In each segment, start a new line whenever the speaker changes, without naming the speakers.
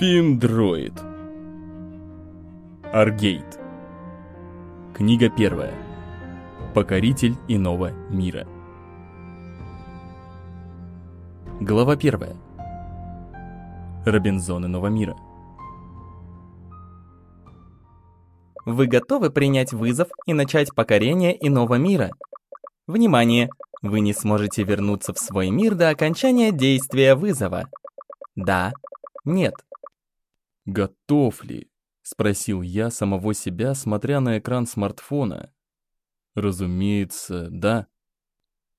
Финдроид. Аргейт. Книга первая. Покоритель иного мира. Глава первая. Робинзон иного мира.
Вы готовы принять вызов и начать покорение иного мира? Внимание! Вы не сможете вернуться в свой мир до окончания действия вызова. Да, нет.
«Готов ли?» — спросил я самого себя, смотря на экран смартфона. «Разумеется, да».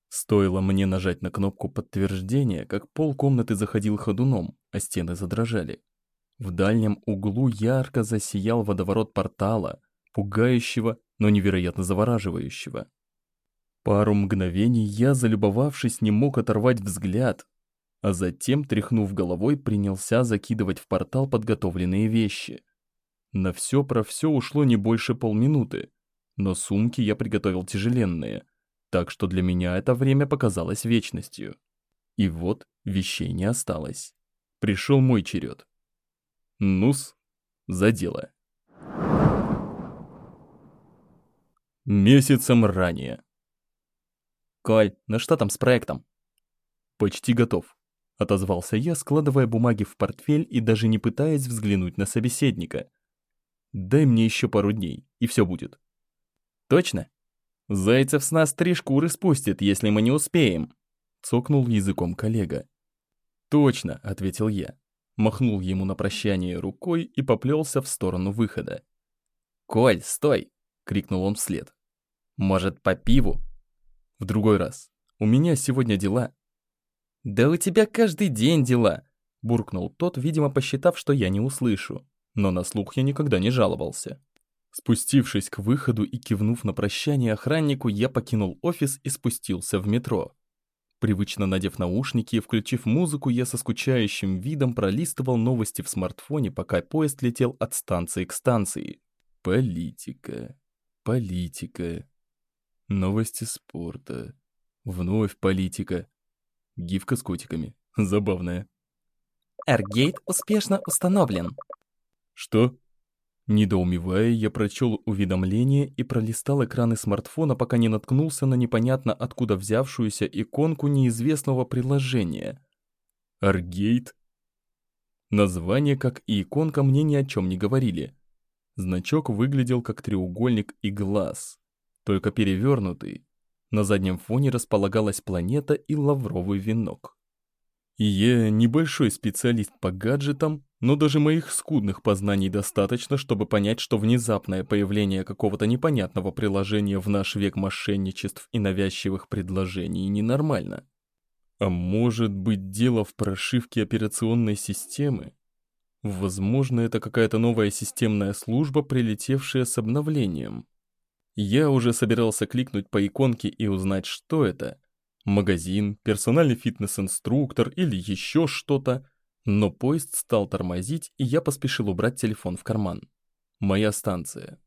Стоило мне нажать на кнопку подтверждения, как пол комнаты заходил ходуном, а стены задрожали. В дальнем углу ярко засиял водоворот портала, пугающего, но невероятно завораживающего. Пару мгновений я, залюбовавшись, не мог оторвать взгляд, а затем, тряхнув головой, принялся закидывать в портал подготовленные вещи. На все про все ушло не больше полминуты, но сумки я приготовил тяжеленные, так что для меня это время показалось вечностью. И вот вещей не осталось. Пришел мой черед. Нус, за дело. Месяцем ранее.
Коль, ну что там с проектом?
Почти готов. — отозвался я, складывая бумаги в портфель и даже не пытаясь взглянуть на собеседника. «Дай мне еще пару дней, и все будет».
«Точно? Зайцев с нас три шкуры спустит, если мы не успеем», — цокнул языком коллега.
«Точно», — ответил я. Махнул ему на прощание рукой и поплелся в сторону выхода.
«Коль, стой!» — крикнул он вслед. «Может, по пиву?»
«В другой раз. У меня сегодня дела».
«Да у тебя каждый день дела!» — буркнул тот, видимо, посчитав, что я не услышу. Но на слух я никогда не жаловался.
Спустившись к выходу и кивнув на прощание охраннику, я покинул офис и спустился в метро. Привычно надев наушники и включив музыку, я со скучающим видом пролистывал новости в смартфоне, пока поезд летел от станции к станции. Политика, политика, новости спорта, вновь политика. Гифка с котиками. Забавная.
Эргейт успешно установлен.
Что? Недоумевая, я прочел уведомление и пролистал экраны смартфона, пока не наткнулся на непонятно откуда взявшуюся иконку неизвестного приложения. Аргейт? Название, как и иконка, мне ни о чем не говорили. Значок выглядел как треугольник и глаз, только перевернутый, на заднем фоне располагалась планета и лавровый венок. Я небольшой специалист по гаджетам, но даже моих скудных познаний достаточно, чтобы понять, что внезапное появление какого-то непонятного приложения в наш век мошенничеств и навязчивых предложений ненормально. А может быть дело в прошивке операционной системы? Возможно, это какая-то новая системная служба, прилетевшая с обновлением. Я уже собирался кликнуть по иконке и узнать, что это. Магазин, персональный фитнес-инструктор или еще что-то. Но поезд стал тормозить, и я поспешил убрать телефон в карман. Моя станция.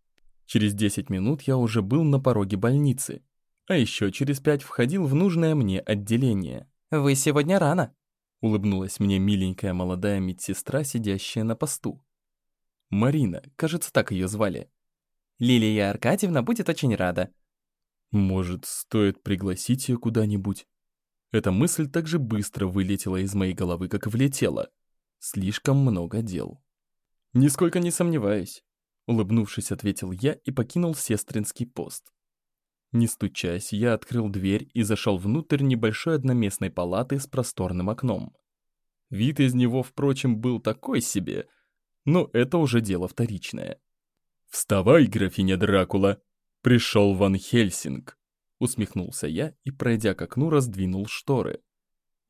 Через 10 минут я уже был на пороге больницы. А еще через 5 входил в нужное мне отделение.
«Вы сегодня рано», —
улыбнулась мне миленькая молодая медсестра, сидящая на посту. Марина, кажется, так ее звали.
Лилия Аркадьевна будет очень рада.
Может, стоит пригласить ее куда-нибудь? Эта мысль так же быстро вылетела из моей головы, как и влетела. Слишком много дел.
Нисколько не сомневаюсь. Улыбнувшись, ответил я и покинул сестринский пост.
Не стучась, я открыл дверь и зашел внутрь небольшой одноместной палаты с просторным окном. Вид из него, впрочем, был такой себе, но это уже дело вторичное. «Вставай, графиня Дракула! Пришел Ван Хельсинг!» Усмехнулся я и, пройдя к окну, раздвинул шторы.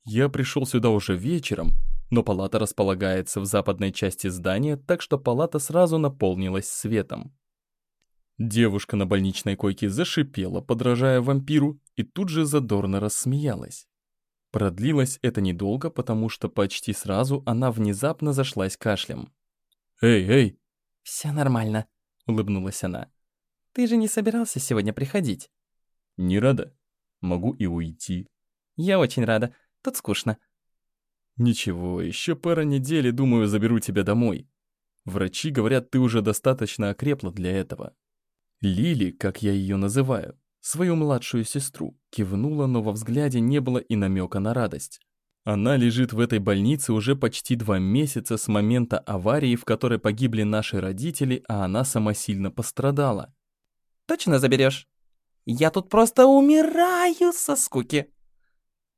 Я пришел сюда уже вечером, но палата располагается в западной части здания, так что палата сразу наполнилась светом. Девушка на больничной койке зашипела, подражая вампиру, и тут же задорно рассмеялась. Продлилось это недолго, потому что почти сразу она внезапно зашлась кашлем. «Эй, эй!»
«Все нормально», — улыбнулась она. «Ты же не собирался сегодня приходить?»
«Не рада. Могу и уйти».
«Я очень рада. Тут скучно».
Ничего, еще пара недель и, думаю, заберу тебя домой. Врачи говорят, ты уже достаточно окрепла для этого. Лили, как я ее называю, свою младшую сестру, кивнула, но во взгляде не было и намека на радость. Она лежит в этой больнице уже почти два месяца с момента аварии, в которой погибли наши родители, а она сама сильно пострадала.
«Точно заберешь? Я тут просто умираю со скуки!»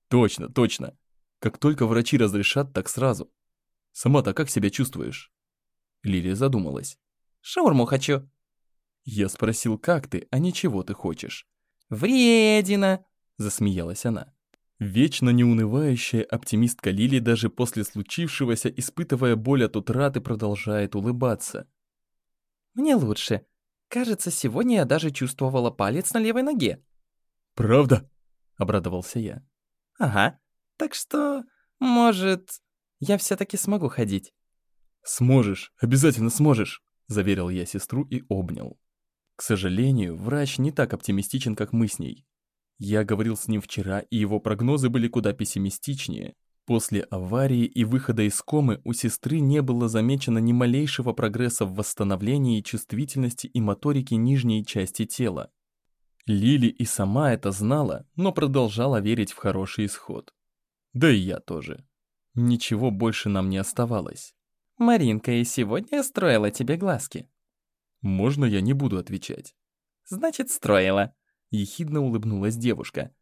«Точно, точно. Как только врачи разрешат, так сразу. Сама-то как себя чувствуешь?» Лилия задумалась.
«Шаурму хочу».
Я спросил, как ты, а не чего ты хочешь.
«Вредина!»
— засмеялась она. Вечно неунывающая оптимистка Лили даже после случившегося, испытывая боль от утраты, продолжает улыбаться.
«Мне лучше. Кажется, сегодня я даже чувствовала палец на левой ноге».
«Правда?» — обрадовался я.
«Ага. Так что, может, я все-таки смогу ходить?»
«Сможешь, обязательно сможешь», — заверил я сестру и обнял. К сожалению, врач не так оптимистичен, как мы с ней. Я говорил с ним вчера, и его прогнозы были куда пессимистичнее. После аварии и выхода из комы у сестры не было замечено ни малейшего прогресса в восстановлении чувствительности и моторики нижней части тела. Лили и сама это знала, но продолжала верить в хороший исход. Да и я тоже. Ничего больше нам не оставалось.
«Маринка и сегодня строила тебе глазки».
«Можно я не буду отвечать?»
«Значит, строила», — ехидно улыбнулась девушка.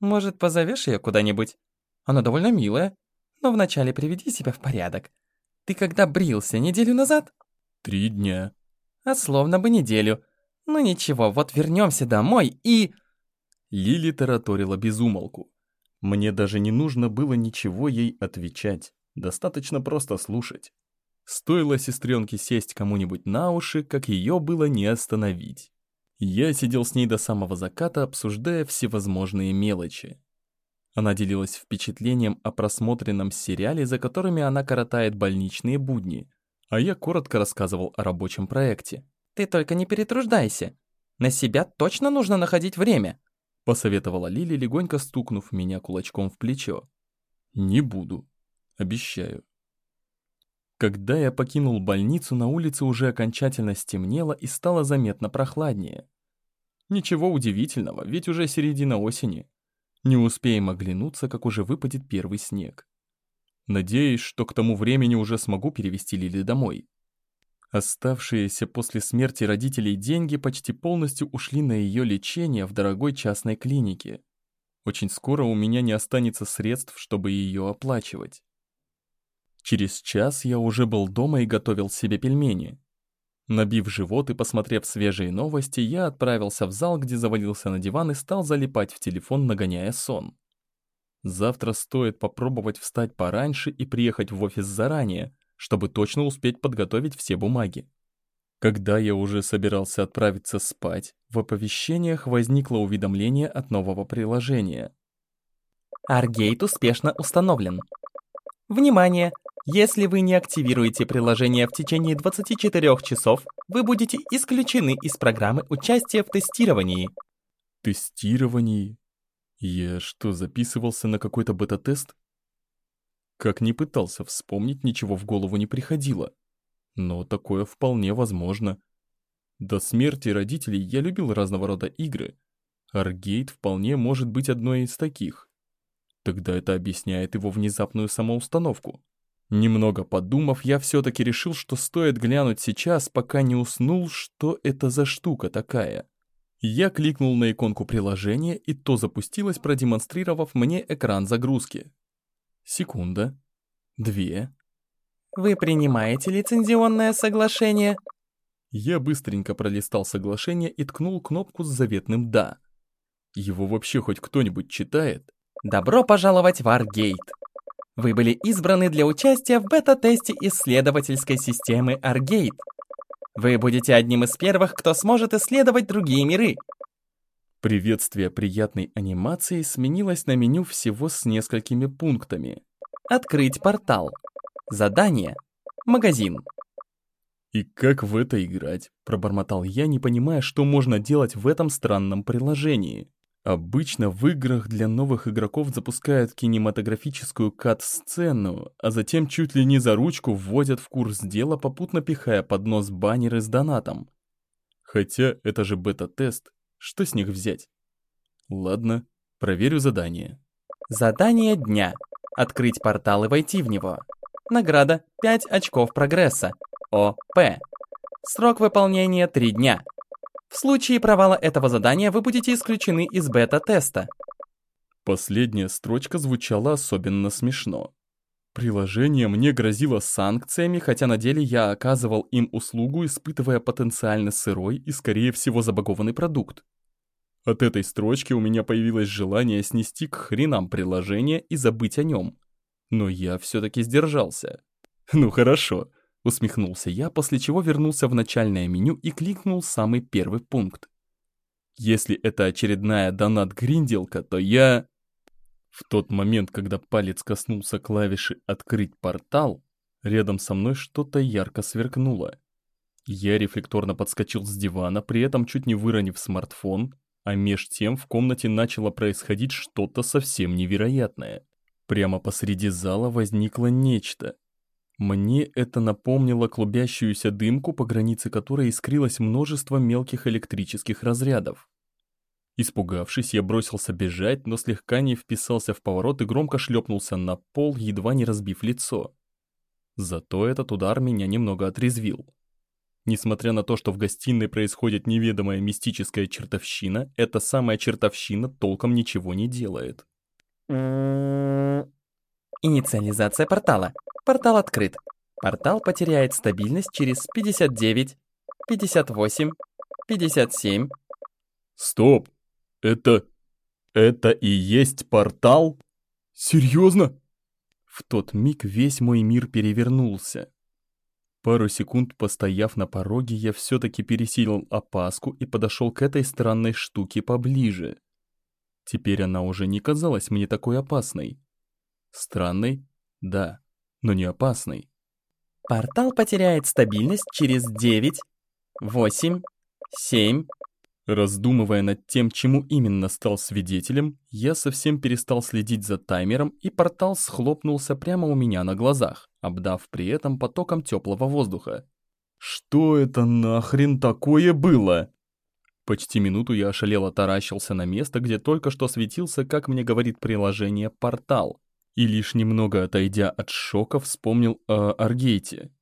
«Может, позовешь ее куда-нибудь? Она довольно милая, но вначале приведи себя в порядок. Ты когда брился, неделю назад?»
«Три дня».
«А словно бы неделю. Ну ничего, вот вернемся домой и...»
Лили тараторила безумолку. Мне даже не нужно было ничего ей отвечать. Достаточно просто слушать. Стоило сестренке сесть кому-нибудь на уши, как ее было не остановить. Я сидел с ней до самого заката, обсуждая всевозможные мелочи. Она делилась впечатлением о просмотренном сериале, за которыми она коротает больничные будни, а я коротко рассказывал о рабочем проекте.
«Ты только не перетруждайся. На себя точно нужно находить время»,
посоветовала Лили, легонько стукнув меня кулачком в плечо. «Не буду. Обещаю». Когда я покинул больницу, на улице уже окончательно стемнело и стало заметно прохладнее. Ничего удивительного, ведь уже середина осени. Не успеем оглянуться, как уже выпадет первый снег. Надеюсь, что к тому времени уже смогу перевести Лили домой. Оставшиеся после смерти родителей деньги почти полностью ушли на ее лечение в дорогой частной клинике. Очень скоро у меня не останется средств, чтобы ее оплачивать. Через час я уже был дома и готовил себе пельмени. Набив живот и посмотрев свежие новости, я отправился в зал, где завалился на диван и стал залипать в телефон, нагоняя сон. Завтра стоит попробовать встать пораньше и приехать в офис заранее, чтобы точно успеть подготовить все бумаги. Когда я уже собирался отправиться спать, в оповещениях возникло уведомление от нового приложения.
Аргейт успешно установлен. Внимание! Если вы не активируете приложение в течение 24 часов, вы будете исключены из программы участия в тестировании.
Тестировании? Я что, записывался на какой-то бета-тест? Как ни пытался вспомнить, ничего в голову не приходило. Но такое вполне возможно. До смерти родителей я любил разного рода игры. Аргейт вполне может быть одной из таких. Тогда это объясняет его внезапную самоустановку. Немного подумав, я все-таки решил, что стоит глянуть сейчас, пока не уснул, что это за штука такая. Я кликнул на иконку приложения, и то запустилось, продемонстрировав мне экран загрузки. Секунда. Две.
«Вы принимаете лицензионное соглашение?»
Я быстренько пролистал соглашение и ткнул кнопку с заветным «Да». Его вообще хоть кто-нибудь читает?
«Добро пожаловать в Аргейт!» Вы были избраны для участия в бета-тесте исследовательской системы Argate. Вы будете одним из первых, кто сможет исследовать другие миры.
Приветствие приятной анимации сменилось на меню всего с несколькими пунктами.
Открыть портал. Задание. Магазин.
«И как в это играть?» – пробормотал я, не понимая, что можно делать в этом странном приложении. Обычно в играх для новых игроков запускают кинематографическую кат-сцену, а затем чуть ли не за ручку вводят в курс дела, попутно пихая под нос баннеры с донатом. Хотя это же бета-тест, что с них взять? Ладно, проверю задание.
Задание дня. Открыть портал и войти в него. Награда 5 очков прогресса. ОП. Срок выполнения 3 дня. В случае провала этого задания вы будете исключены из бета-теста.
Последняя строчка звучала особенно смешно. Приложение мне грозило санкциями, хотя на деле я оказывал им услугу, испытывая потенциально сырой и, скорее всего, забагованный продукт. От этой строчки у меня появилось желание снести к хренам приложение и забыть о нем. Но я все-таки сдержался. Ну хорошо, Усмехнулся я, после чего вернулся в начальное меню и кликнул самый первый пункт. Если это очередная донат-гринделка, то я... В тот момент, когда палец коснулся клавиши «Открыть портал», рядом со мной что-то ярко сверкнуло. Я рефлекторно подскочил с дивана, при этом чуть не выронив смартфон, а меж тем в комнате начало происходить что-то совсем невероятное. Прямо посреди зала возникло нечто, мне это напомнило клубящуюся дымку, по границе которой искрилось множество мелких электрических разрядов. Испугавшись, я бросился бежать, но слегка не вписался в поворот и громко шлепнулся на пол, едва не разбив лицо. Зато этот удар меня немного отрезвил. Несмотря на то, что в гостиной происходит неведомая мистическая чертовщина, эта самая чертовщина толком ничего не делает.
Инициализация портала. Портал открыт. Портал потеряет стабильность через 59, 58, 57.
Стоп! Это... это и есть портал? Серьезно? В тот миг весь мой мир перевернулся. Пару секунд постояв на пороге, я все-таки пересилил опаску и подошел к этой странной штуке поближе. Теперь она уже не казалась мне такой опасной. Странной? Да но не опасный.
Портал потеряет стабильность через 9, 8, 7.
Раздумывая над тем, чему именно стал свидетелем, я совсем перестал следить за таймером, и портал схлопнулся прямо у меня на глазах, обдав при этом потоком теплого воздуха. Что это нахрен такое было? Почти минуту я ошалело таращился на место, где только что светился, как мне говорит приложение, портал и лишь немного отойдя от шока вспомнил о Аргейте.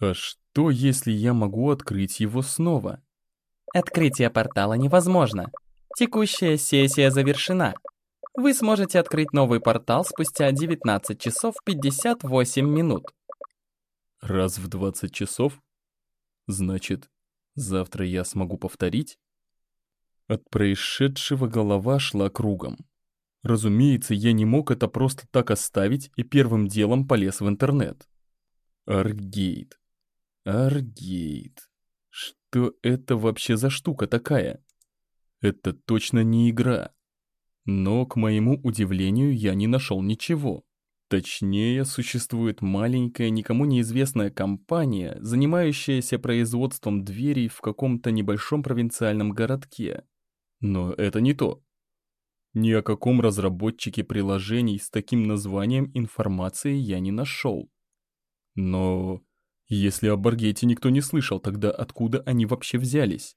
А что, если я могу открыть его снова?
Открытие портала невозможно. Текущая сессия завершена. Вы сможете открыть новый портал спустя 19 часов 58 минут.
Раз в 20 часов? Значит, завтра я смогу повторить? От происшедшего голова шла кругом. Разумеется, я не мог это просто так оставить и первым делом полез в интернет. Аргейт. Аргейт. Что это вообще за штука такая? Это точно не игра. Но, к моему удивлению, я не нашел ничего. Точнее, существует маленькая, никому неизвестная компания, занимающаяся производством дверей в каком-то небольшом провинциальном городке. Но это не то. Ни о каком разработчике приложений с таким названием информации я не нашел. Но если о Баргете никто не слышал, тогда откуда они вообще взялись?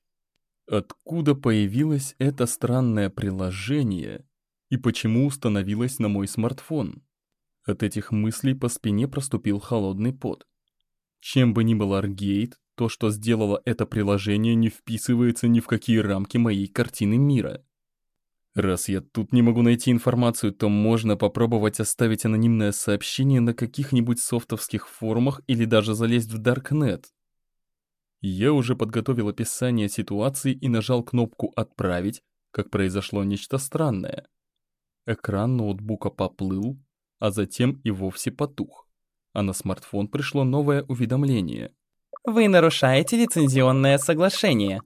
Откуда появилось это странное приложение и почему установилось на мой смартфон? От этих мыслей по спине проступил холодный пот. Чем бы ни был Аргейт, то, что сделало это приложение, не вписывается ни в какие рамки моей картины мира. Раз я тут не могу найти информацию, то можно попробовать оставить анонимное сообщение на каких-нибудь софтовских форумах или даже залезть в Даркнет. Я уже подготовил описание ситуации и нажал кнопку «Отправить», как произошло нечто странное. Экран ноутбука поплыл, а затем и вовсе потух. А на смартфон пришло новое уведомление.
«Вы нарушаете лицензионное соглашение.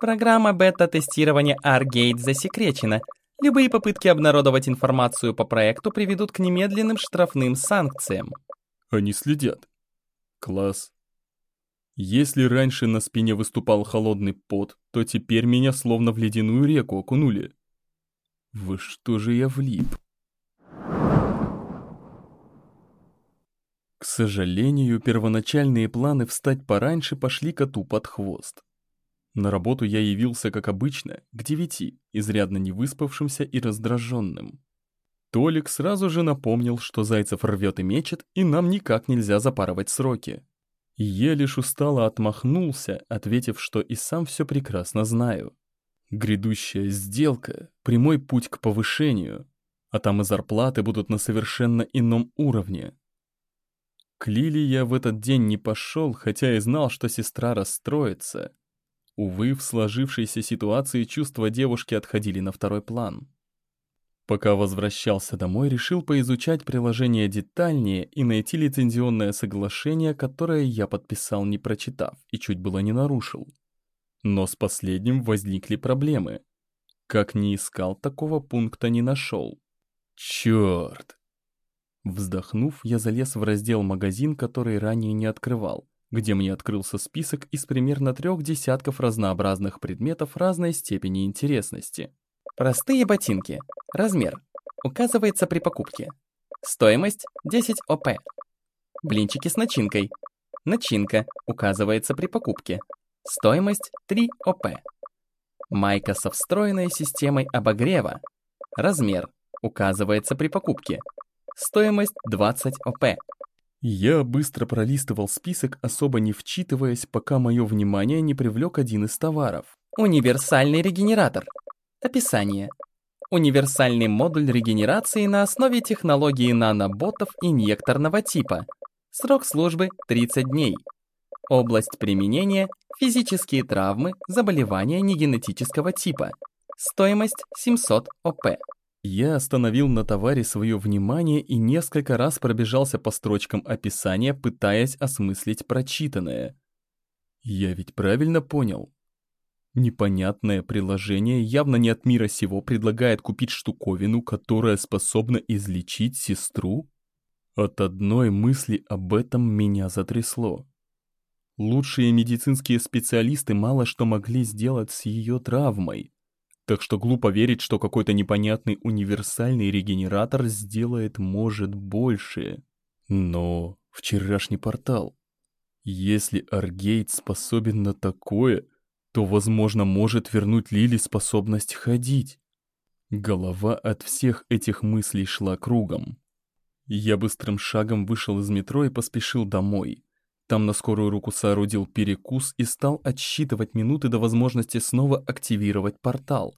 Программа бета-тестирования R-Gate засекречена. Любые попытки обнародовать информацию по проекту приведут к немедленным штрафным санкциям.
Они следят. Класс. Если раньше на спине выступал холодный пот, то теперь меня словно в ледяную реку окунули. Во что же я влип? К сожалению, первоначальные планы встать пораньше пошли коту под хвост. На работу я явился, как обычно, к девяти, изрядно невыспавшимся и раздраженным. Толик сразу же напомнил, что Зайцев рвет и мечет, и нам никак нельзя запарывать сроки. Я лишь устало отмахнулся, ответив, что и сам все прекрасно знаю. Грядущая сделка — прямой путь к повышению, а там и зарплаты будут на совершенно ином уровне. К Лили я в этот день не пошел, хотя и знал, что сестра расстроится. Увы, в сложившейся ситуации чувства девушки отходили на второй план. Пока возвращался домой, решил поизучать приложение детальнее и найти лицензионное соглашение, которое я подписал не прочитав и чуть было не нарушил. Но с последним возникли проблемы. Как ни искал, такого пункта не нашел. Черт! Вздохнув, я залез в раздел «Магазин», который ранее не открывал, где мне открылся список из примерно трех десятков разнообразных предметов разной степени интересности.
Простые ботинки. Размер. Указывается при покупке. Стоимость 10 ОП. Блинчики с начинкой. Начинка указывается при покупке. Стоимость 3 ОП. Майка со встроенной системой обогрева. Размер указывается при покупке. Стоимость 20 ОП.
Я быстро пролистывал список, особо не вчитываясь, пока мое внимание не привлек один из товаров.
Универсальный регенератор. Описание. Универсальный модуль регенерации на основе технологии наноботов инъекторного типа. Срок службы 30 дней. Область применения – физические травмы, заболевания негенетического типа. Стоимость 700 ОП.
Я остановил на товаре свое внимание и несколько раз пробежался по строчкам описания, пытаясь осмыслить прочитанное. Я ведь правильно понял? Непонятное приложение явно не от мира сего предлагает купить штуковину, которая способна излечить сестру? От одной мысли об этом меня затрясло. Лучшие медицинские специалисты мало что могли сделать с ее травмой. Так что глупо верить, что какой-то непонятный универсальный регенератор сделает, может, больше. Но вчерашний портал. Если Аргейт способен на такое, то, возможно, может вернуть Лили способность ходить. Голова от всех этих мыслей шла кругом. Я быстрым шагом вышел из метро и поспешил домой. Там на скорую руку соорудил перекус и стал отсчитывать минуты до возможности снова активировать портал.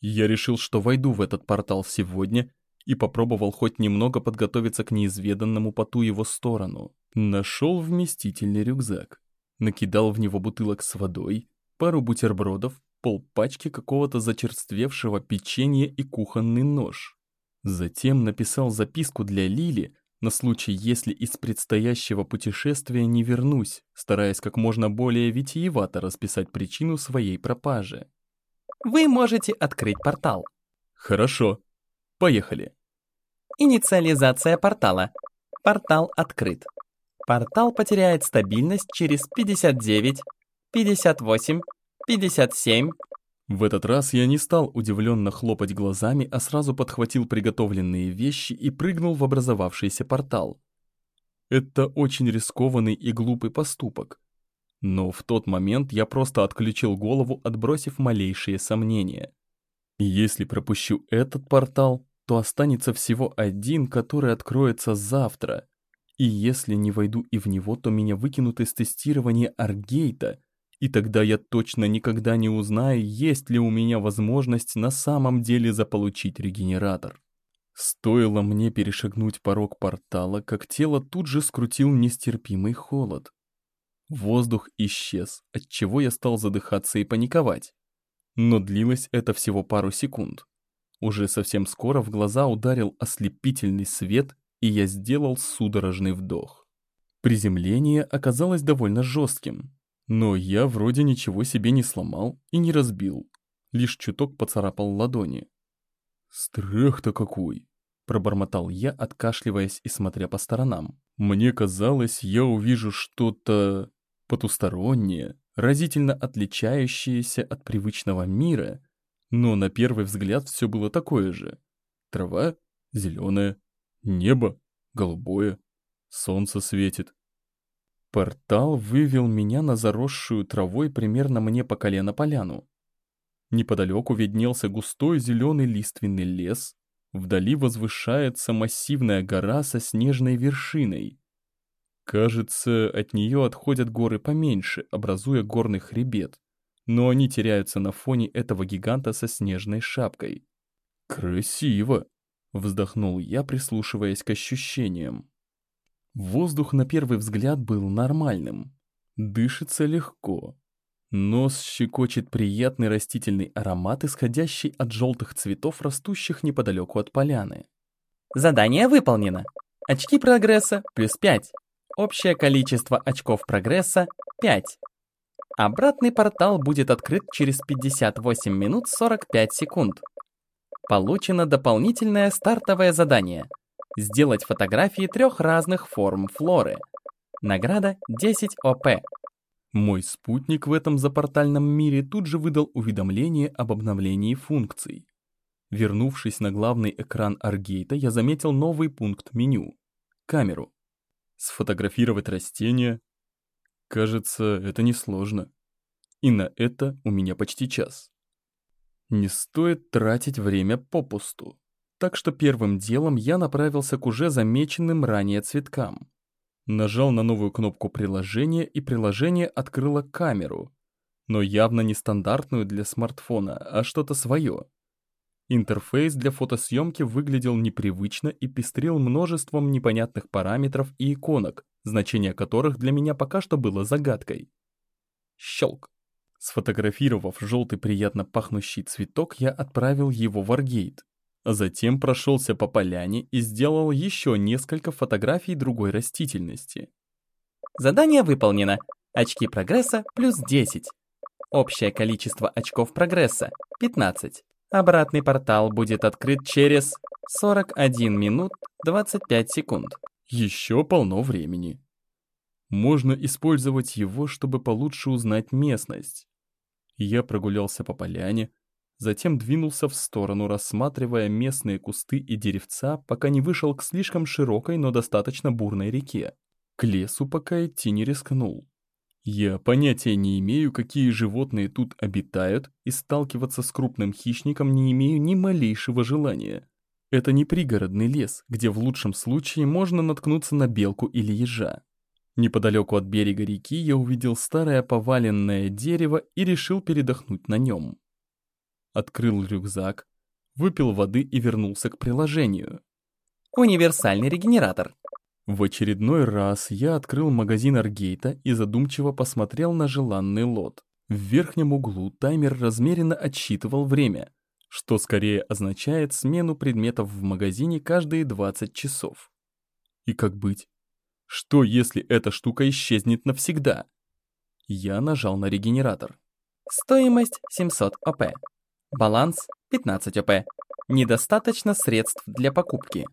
Я решил, что войду в этот портал сегодня и попробовал хоть немного подготовиться к неизведанному по ту его сторону. Нашел вместительный рюкзак. Накидал в него бутылок с водой, пару бутербродов, полпачки какого-то зачерствевшего печенья и кухонный нож. Затем написал записку для Лили, на случай, если из предстоящего путешествия не вернусь, стараясь как можно более витиевато расписать причину своей пропажи.
Вы можете открыть портал.
Хорошо. Поехали.
Инициализация портала. Портал открыт. Портал потеряет стабильность через 59, 58, 57.
В этот раз я не стал удивленно хлопать глазами, а сразу подхватил приготовленные вещи и прыгнул в образовавшийся портал. Это очень рискованный и глупый поступок. Но в тот момент я просто отключил голову, отбросив малейшие сомнения. Если пропущу этот портал, то останется всего один, который откроется завтра. И если не войду и в него, то меня выкинут из тестирования Аргейта — и тогда я точно никогда не узнаю, есть ли у меня возможность на самом деле заполучить регенератор. Стоило мне перешагнуть порог портала, как тело тут же скрутил нестерпимый холод. Воздух исчез, отчего я стал задыхаться и паниковать. Но длилось это всего пару секунд. Уже совсем скоро в глаза ударил ослепительный свет, и я сделал судорожный вдох. Приземление оказалось довольно жестким, но я вроде ничего себе не сломал и не разбил, лишь чуток поцарапал ладони. «Страх-то какой!» — пробормотал я, откашливаясь и смотря по сторонам. «Мне казалось, я увижу что-то потустороннее, разительно отличающееся от привычного мира, Но на первый взгляд все было такое же. Трава зеленая, небо голубое, солнце светит. Портал вывел меня на заросшую травой примерно мне по колено поляну. Неподалеку виднелся густой зеленый лиственный лес, вдали возвышается массивная гора со снежной вершиной. Кажется, от нее отходят горы поменьше, образуя горный хребет, но они теряются на фоне этого гиганта со снежной шапкой. «Красиво!» — вздохнул я, прислушиваясь к ощущениям. Воздух на первый взгляд был нормальным. Дышится легко. Нос щекочет приятный растительный аромат, исходящий от желтых цветов, растущих неподалеку от поляны.
Задание выполнено. Очки прогресса плюс 5. Общее количество очков прогресса 5. Обратный портал будет открыт через 58 минут 45 секунд. Получено дополнительное стартовое задание – Сделать фотографии трех разных форм флоры. Награда 10 ОП.
Мой спутник в этом запортальном мире тут же выдал уведомление об обновлении функций. Вернувшись на главный экран Аргейта, я заметил новый пункт меню — камеру. Сфотографировать растения? Кажется, это несложно. И на это у меня почти час. Не стоит тратить время попусту. Так что первым делом я направился к уже замеченным ранее цветкам. Нажал на новую кнопку приложения, и приложение открыло камеру. Но явно не стандартную для смартфона, а что-то свое. Интерфейс для фотосъемки выглядел непривычно и пестрил множеством непонятных параметров и иконок, значение которых для меня пока что было загадкой. Щелк. Сфотографировав желтый приятно пахнущий цветок, я отправил его в Аргейт. Затем прошелся по поляне и сделал еще несколько фотографий другой растительности.
Задание выполнено. Очки прогресса плюс 10. Общее количество очков прогресса 15. Обратный портал будет открыт через 41 минут 25 секунд.
Еще полно времени. Можно использовать его, чтобы получше узнать местность. Я прогулялся по поляне, затем двинулся в сторону, рассматривая местные кусты и деревца, пока не вышел к слишком широкой, но достаточно бурной реке. К лесу пока идти не рискнул. Я понятия не имею, какие животные тут обитают, и сталкиваться с крупным хищником не имею ни малейшего желания. Это не пригородный лес, где в лучшем случае можно наткнуться на белку или ежа. Неподалеку от берега реки я увидел старое поваленное дерево и решил передохнуть на нем открыл рюкзак, выпил воды и вернулся к приложению.
Универсальный регенератор.
В очередной раз я открыл магазин Аргейта и задумчиво посмотрел на желанный лот. В верхнем углу таймер размеренно отсчитывал время, что скорее означает смену предметов в магазине каждые 20 часов. И как быть? Что, если эта штука исчезнет навсегда? Я нажал на регенератор.
Стоимость 700 ОП. Баланс 15 ОП. Недостаточно средств для покупки.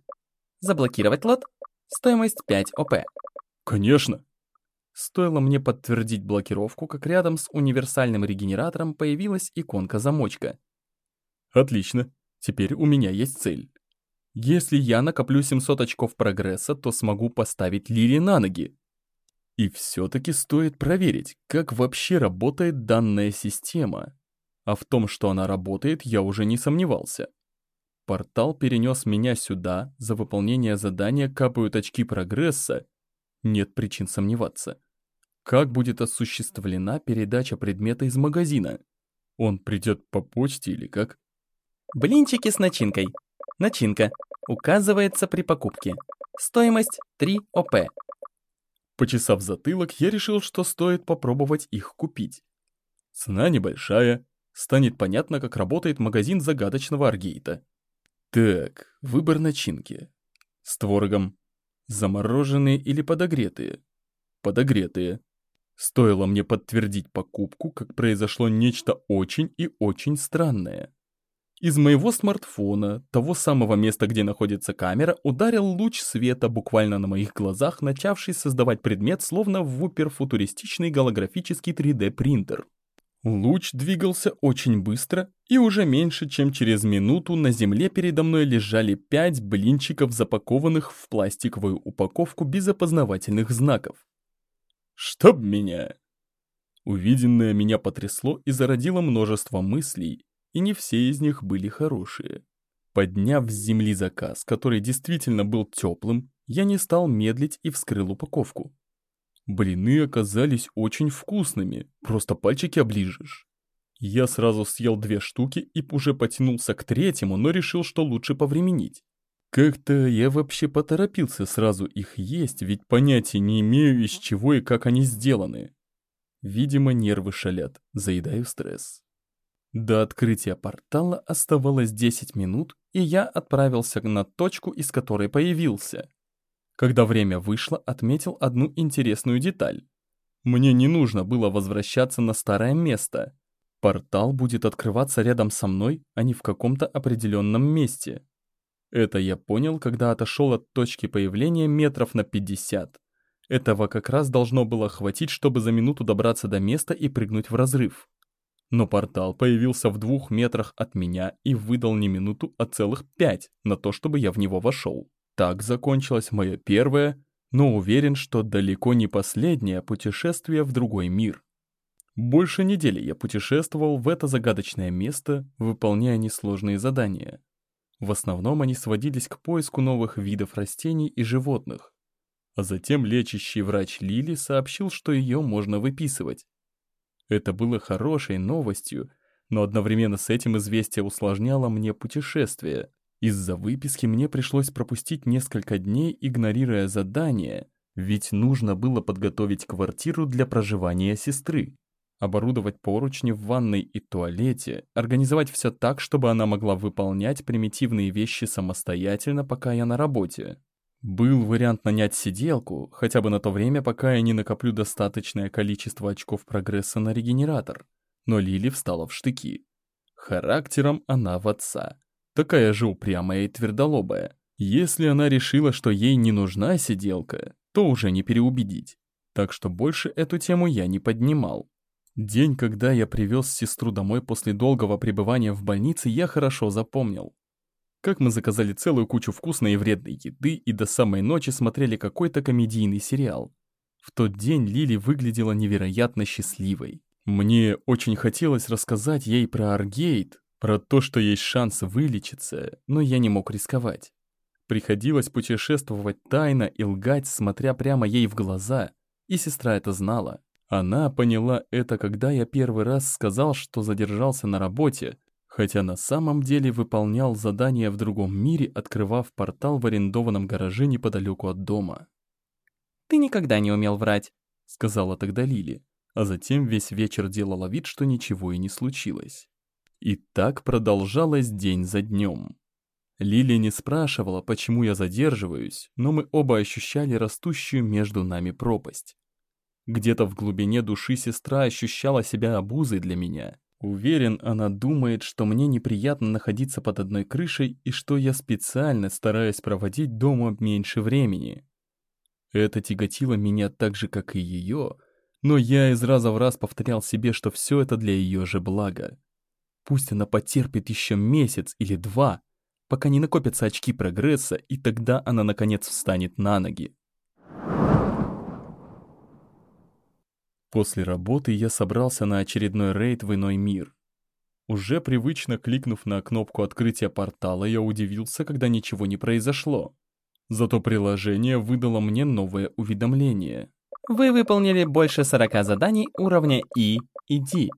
Заблокировать лот. Стоимость 5 ОП.
Конечно. Стоило мне подтвердить блокировку, как рядом с универсальным регенератором появилась иконка замочка. Отлично. Теперь у меня есть цель. Если я накоплю 700 очков прогресса, то смогу поставить Лили на ноги. И все-таки стоит проверить, как вообще работает данная система. А в том, что она работает, я уже не сомневался. Портал перенес меня сюда, за выполнение задания капают очки прогресса. Нет причин сомневаться. Как будет осуществлена передача предмета из магазина? Он придет по почте или как?
Блинчики с начинкой. Начинка. Указывается при покупке. Стоимость 3 ОП.
Почесав затылок, я решил, что стоит попробовать их купить. Цена небольшая, станет понятно, как работает магазин загадочного аргейта. Так, выбор начинки. С творогом. Замороженные или подогретые? Подогретые. Стоило мне подтвердить покупку, как произошло нечто очень и очень странное. Из моего смартфона, того самого места, где находится камера, ударил луч света буквально на моих глазах, начавший создавать предмет, словно в вупер-футуристичный голографический 3D-принтер. Луч двигался очень быстро, и уже меньше, чем через минуту на земле передо мной лежали пять блинчиков, запакованных в пластиковую упаковку без опознавательных знаков. «Чтоб меня!» Увиденное меня потрясло и зародило множество мыслей, и не все из них были хорошие. Подняв с земли заказ, который действительно был теплым, я не стал медлить и вскрыл упаковку. Блины оказались очень вкусными, просто пальчики оближешь. Я сразу съел две штуки и уже потянулся к третьему, но решил, что лучше повременить. Как-то я вообще поторопился сразу их есть, ведь понятия не имею, из чего и как они сделаны. Видимо, нервы шалят, заедаю стресс. До открытия портала оставалось 10 минут, и я отправился на точку, из которой появился. Когда время вышло, отметил одну интересную деталь. Мне не нужно было возвращаться на старое место. Портал будет открываться рядом со мной, а не в каком-то определенном месте. Это я понял, когда отошел от точки появления метров на 50. Этого как раз должно было хватить, чтобы за минуту добраться до места и прыгнуть в разрыв. Но портал появился в двух метрах от меня и выдал не минуту, а целых пять на то, чтобы я в него вошел. Так закончилось мое первое, но уверен, что далеко не последнее путешествие в другой мир. Больше недели я путешествовал в это загадочное место, выполняя несложные задания. В основном они сводились к поиску новых видов растений и животных. А затем лечащий врач Лили сообщил, что ее можно выписывать. Это было хорошей новостью, но одновременно с этим известие усложняло мне путешествие. Из-за выписки мне пришлось пропустить несколько дней, игнорируя задания, ведь нужно было подготовить квартиру для проживания сестры, оборудовать поручни в ванной и туалете, организовать все так, чтобы она могла выполнять примитивные вещи самостоятельно, пока я на работе. Был вариант нанять сиделку, хотя бы на то время, пока я не накоплю достаточное количество очков прогресса на регенератор. Но Лили встала в штыки. Характером она в отца. Такая же упрямая и твердолобая. Если она решила, что ей не нужна сиделка, то уже не переубедить. Так что больше эту тему я не поднимал. День, когда я привез сестру домой после долгого пребывания в больнице, я хорошо запомнил. Как мы заказали целую кучу вкусной и вредной еды и до самой ночи смотрели какой-то комедийный сериал. В тот день Лили выглядела невероятно счастливой. Мне очень хотелось рассказать ей про Аргейт, про то, что есть шанс вылечиться, но я не мог рисковать. Приходилось путешествовать тайно и лгать, смотря прямо ей в глаза, и сестра это знала. Она поняла это, когда я первый раз сказал, что задержался на работе, хотя на самом деле выполнял задание в другом мире, открывав портал в арендованном гараже неподалеку от дома.
«Ты никогда не умел врать», —
сказала тогда Лили, а затем весь вечер делала вид, что ничего и не случилось. И так продолжалось день за днем. Лили не спрашивала, почему я задерживаюсь, но мы оба ощущали растущую между нами пропасть. Где-то в глубине души сестра ощущала себя обузой для меня. Уверен, она думает, что мне неприятно находиться под одной крышей и что я специально стараюсь проводить дома меньше времени. Это тяготило меня так же, как и ее, но я из раза в раз повторял себе, что все это для ее же блага. Пусть она потерпит еще месяц или два, пока не накопятся очки прогресса, и тогда она наконец встанет на ноги. После работы я собрался на очередной рейд в иной мир. Уже привычно кликнув на кнопку открытия портала, я удивился, когда ничего не произошло. Зато приложение выдало мне новое уведомление.
Вы выполнили больше 40 заданий уровня И и D.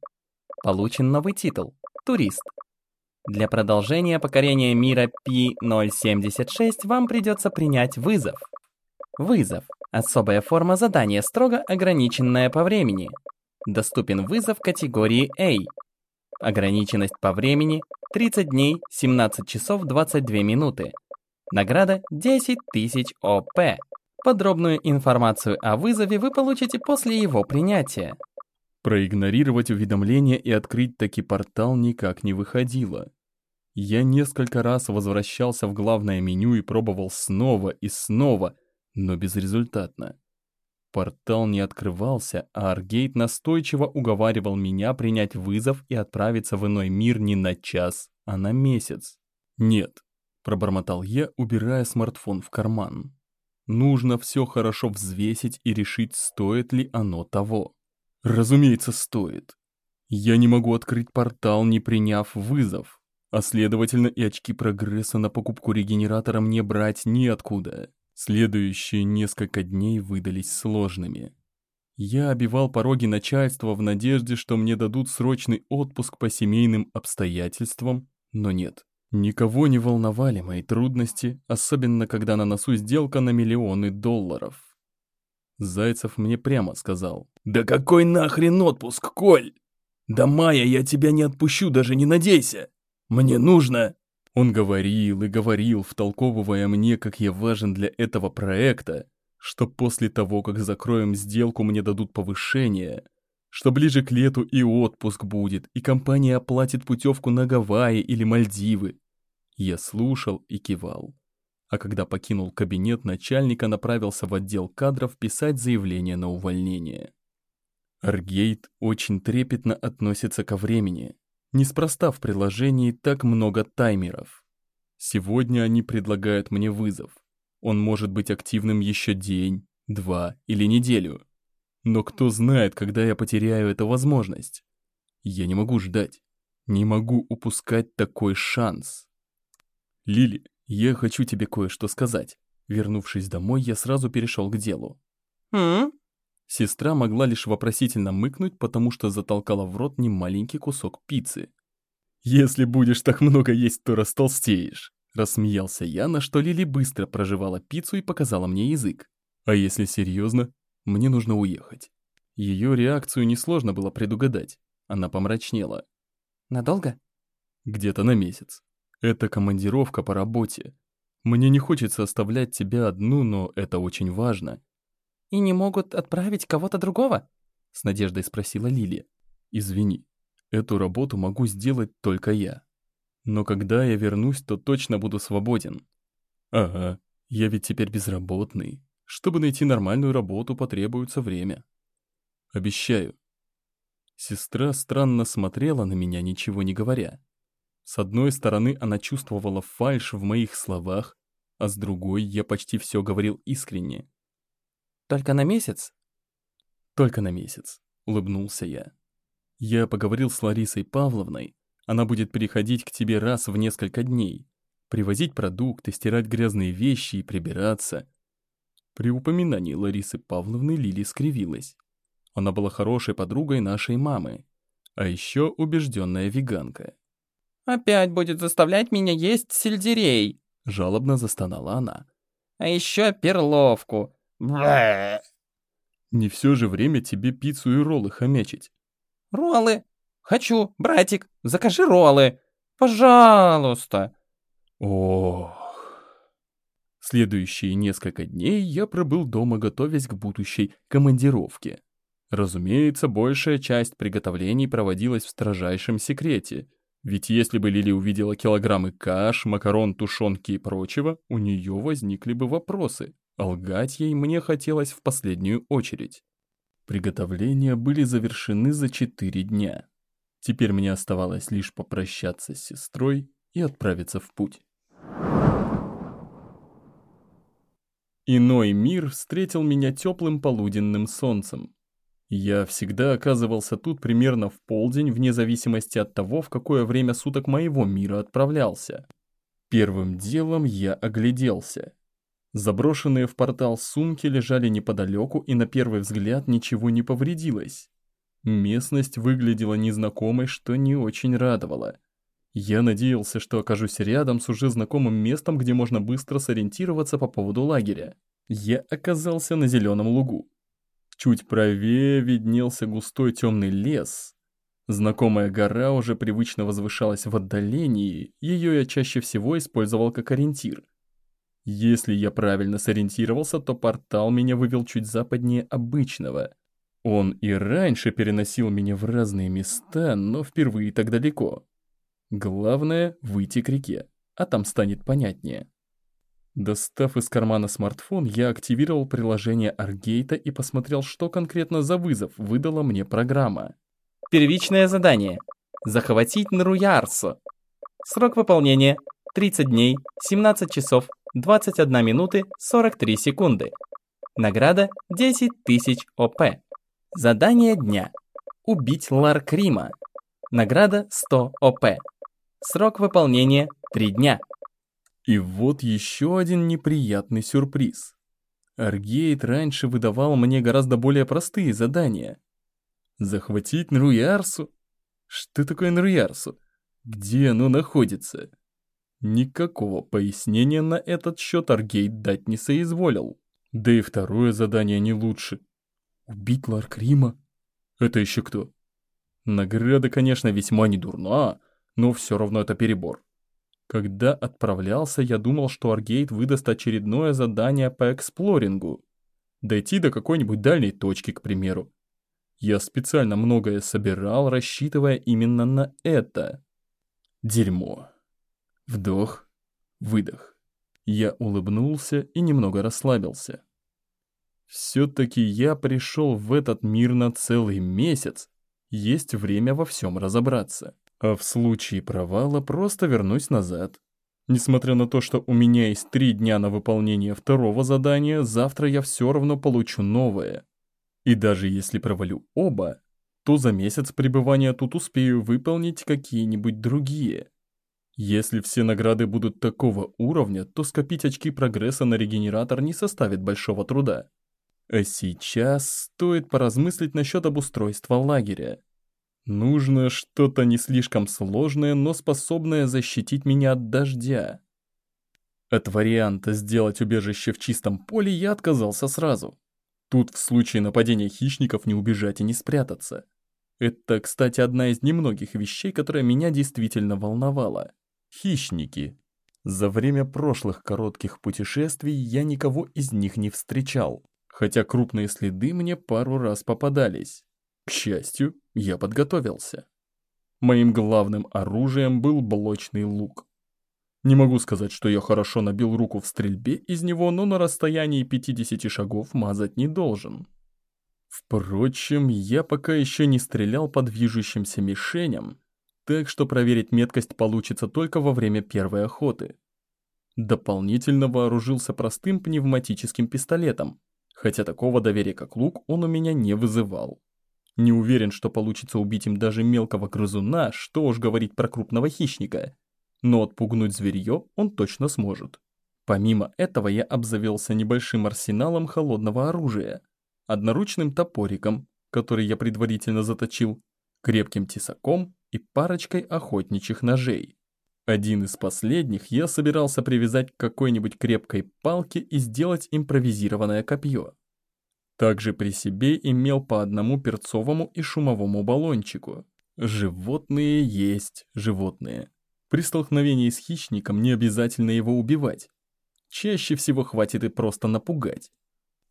Получен новый титул турист. Для продолжения покорения мира P076 вам придется принять вызов. Вызов – особая форма задания, строго ограниченная по времени. Доступен вызов категории A. Ограниченность по времени – 30 дней, 17 часов 22 минуты. Награда – 10 тысяч ОП. Подробную информацию о вызове вы получите после его принятия.
Проигнорировать уведомления и открыть таки портал никак не выходило. Я несколько раз возвращался в главное меню и пробовал снова и снова, но безрезультатно. Портал не открывался, а Аргейт настойчиво уговаривал меня принять вызов и отправиться в иной мир не на час, а на месяц. «Нет», — пробормотал я, убирая смартфон в карман. «Нужно все хорошо взвесить и решить, стоит ли оно того». «Разумеется, стоит. Я не могу открыть портал, не приняв вызов, а следовательно и очки прогресса на покупку регенератора мне брать неоткуда». Следующие несколько дней выдались сложными. Я обивал пороги начальства в надежде, что мне дадут срочный отпуск по семейным обстоятельствам, но нет. Никого не волновали мои трудности, особенно когда на носу сделка на миллионы долларов. Зайцев мне прямо сказал. «Да какой нахрен отпуск, Коль? До мая я тебя не отпущу, даже не надейся. Мне нужно...» Он говорил и говорил, втолковывая мне, как я важен для этого проекта, что после того, как закроем сделку, мне дадут повышение, что ближе к лету и отпуск будет, и компания оплатит путевку на Гавайи или Мальдивы. Я слушал и кивал. А когда покинул кабинет, начальника направился в отдел кадров писать заявление на увольнение. Аргейт очень трепетно относится ко времени, Неспроста в приложении так много таймеров. Сегодня они предлагают мне вызов. Он может быть активным еще день, два или неделю. Но кто знает, когда я потеряю эту возможность? Я не могу ждать. Не могу упускать такой шанс. Лили, я хочу тебе кое-что сказать. Вернувшись домой, я сразу перешел к делу.
«М?»
Сестра могла лишь вопросительно мыкнуть, потому что затолкала в рот немаленький кусок пиццы. «Если будешь так много есть, то растолстеешь», — рассмеялся я, на что Лили быстро прожевала пиццу и показала мне язык. «А если серьезно, мне нужно уехать». Ее реакцию несложно было предугадать. Она помрачнела.
«Надолго?»
«Где-то на месяц. Это командировка по работе. Мне не хочется оставлять тебя одну, но это очень важно
и не могут отправить кого-то другого?»
— с надеждой спросила Лилия. «Извини, эту работу могу сделать только я. Но когда я вернусь, то точно буду свободен». «Ага, я ведь теперь безработный. Чтобы найти нормальную работу, потребуется время». «Обещаю». Сестра странно смотрела на меня, ничего не говоря. С одной стороны, она чувствовала фальшь в моих словах, а с другой я почти все говорил искренне.
Только на месяц?
Только на месяц, улыбнулся я. Я поговорил с Ларисой Павловной. Она будет приходить к тебе раз в несколько дней. Привозить продукты, стирать грязные вещи и прибираться. При упоминании Ларисы Павловны Лили скривилась. Она была хорошей подругой нашей мамы. А еще убежденная веганка.
«Опять будет заставлять меня есть сельдерей!»
Жалобно застонала она.
«А еще перловку.
Не все же время тебе пиццу и роллы хомячить.
Роллы? Хочу, братик, закажи роллы. Пожалуйста.
Ох. Следующие несколько дней я пробыл дома, готовясь к будущей командировке. Разумеется, большая часть приготовлений проводилась в строжайшем секрете, ведь если бы Лили увидела килограммы каш, макарон, тушенки и прочего, у нее возникли бы вопросы. А лгать ей мне хотелось в последнюю очередь. Приготовления были завершены за четыре дня. Теперь мне оставалось лишь попрощаться с сестрой и отправиться в путь. Иной мир встретил меня теплым полуденным солнцем. Я всегда оказывался тут примерно в полдень, вне зависимости от того, в какое время суток моего мира отправлялся. Первым делом я огляделся. Заброшенные в портал сумки лежали неподалеку, и на первый взгляд ничего не повредилось. Местность выглядела незнакомой, что не очень радовало. Я надеялся, что окажусь рядом с уже знакомым местом, где можно быстро сориентироваться по поводу лагеря. Я оказался на зеленом лугу. Чуть правее виднелся густой темный лес. Знакомая гора уже привычно возвышалась в отдалении, ее я чаще всего использовал как ориентир. Если я правильно сориентировался, то портал меня вывел чуть западнее обычного. Он и раньше переносил меня в разные места, но впервые так далеко. Главное — выйти к реке, а там станет понятнее. Достав из кармана смартфон, я активировал приложение Аргейта и посмотрел, что конкретно за вызов выдала мне программа.
Первичное задание. Захватить Наруярсу. Срок выполнения 30 дней, 17 часов, 21 минуты, 43 секунды. Награда 10 тысяч ОП. Задание дня. Убить Ларкрима. Награда 100 ОП. Срок выполнения 3 дня.
И вот еще один неприятный сюрприз. Аргейт раньше выдавал мне гораздо более простые задания. Захватить Нруярсу? Что такое Нруярсу? Где оно находится? Никакого пояснения на этот счет Аргейт дать не соизволил. Да и второе задание не лучше. Убить Ларкрима? Это еще кто? Награда, конечно, весьма недурна, но все равно это перебор. Когда отправлялся, я думал, что Аргейт выдаст очередное задание по эксплорингу. Дойти до какой-нибудь дальней точки, к примеру. Я специально многое собирал, рассчитывая именно на это. Дерьмо. Вдох, выдох. Я улыбнулся и немного расслабился. Все-таки я пришел в этот мир на целый месяц. Есть время во всем разобраться. А в случае провала просто вернусь назад. Несмотря на то, что у меня есть три дня на выполнение второго задания, завтра я все равно получу новое. И даже если провалю оба, то за месяц пребывания тут успею выполнить какие-нибудь другие. Если все награды будут такого уровня, то скопить очки прогресса на регенератор не составит большого труда. А сейчас стоит поразмыслить насчет обустройства лагеря. Нужно что-то не слишком сложное, но способное защитить меня от дождя. От варианта сделать убежище в чистом поле я отказался сразу. Тут в случае нападения хищников не убежать и не спрятаться. Это, кстати, одна из немногих вещей, которая меня действительно волновала. Хищники. За время прошлых коротких путешествий я никого из них не встречал, хотя крупные следы мне пару раз попадались. К счастью, я подготовился. Моим главным оружием был блочный лук. Не могу сказать, что я хорошо набил руку в стрельбе из него, но на расстоянии 50 шагов мазать не должен. Впрочем, я пока еще не стрелял по движущимся мишеням, так что проверить меткость получится только во время первой охоты. Дополнительно вооружился простым пневматическим пистолетом, хотя такого доверия как лук он у меня не вызывал. Не уверен, что получится убить им даже мелкого грызуна, что уж говорить про крупного хищника. Но отпугнуть зверье он точно сможет. Помимо этого я обзавелся небольшим арсеналом холодного оружия, одноручным топориком, который я предварительно заточил, крепким тесаком и парочкой охотничьих ножей. Один из последних я собирался привязать к какой-нибудь крепкой палке и сделать импровизированное копье. Также при себе имел по одному перцовому и шумовому баллончику. Животные есть животные. При столкновении с хищником не обязательно его убивать. Чаще всего хватит и просто напугать.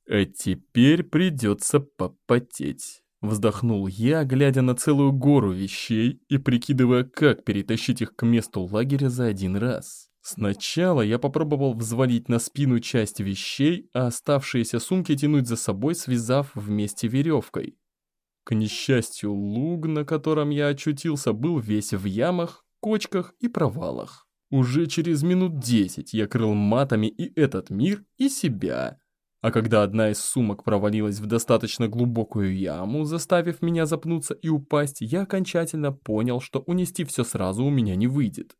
А теперь придется попотеть. Вздохнул я, глядя на целую гору вещей и прикидывая, как перетащить их к месту лагеря за один раз. Сначала я попробовал взвалить на спину часть вещей, а оставшиеся сумки тянуть за собой, связав вместе веревкой. К несчастью, луг, на котором я очутился, был весь в ямах, кочках и провалах. Уже через минут десять я крыл матами и этот мир, и себя. А когда одна из сумок провалилась в достаточно глубокую яму, заставив меня запнуться и упасть, я окончательно понял, что унести все сразу у меня не выйдет.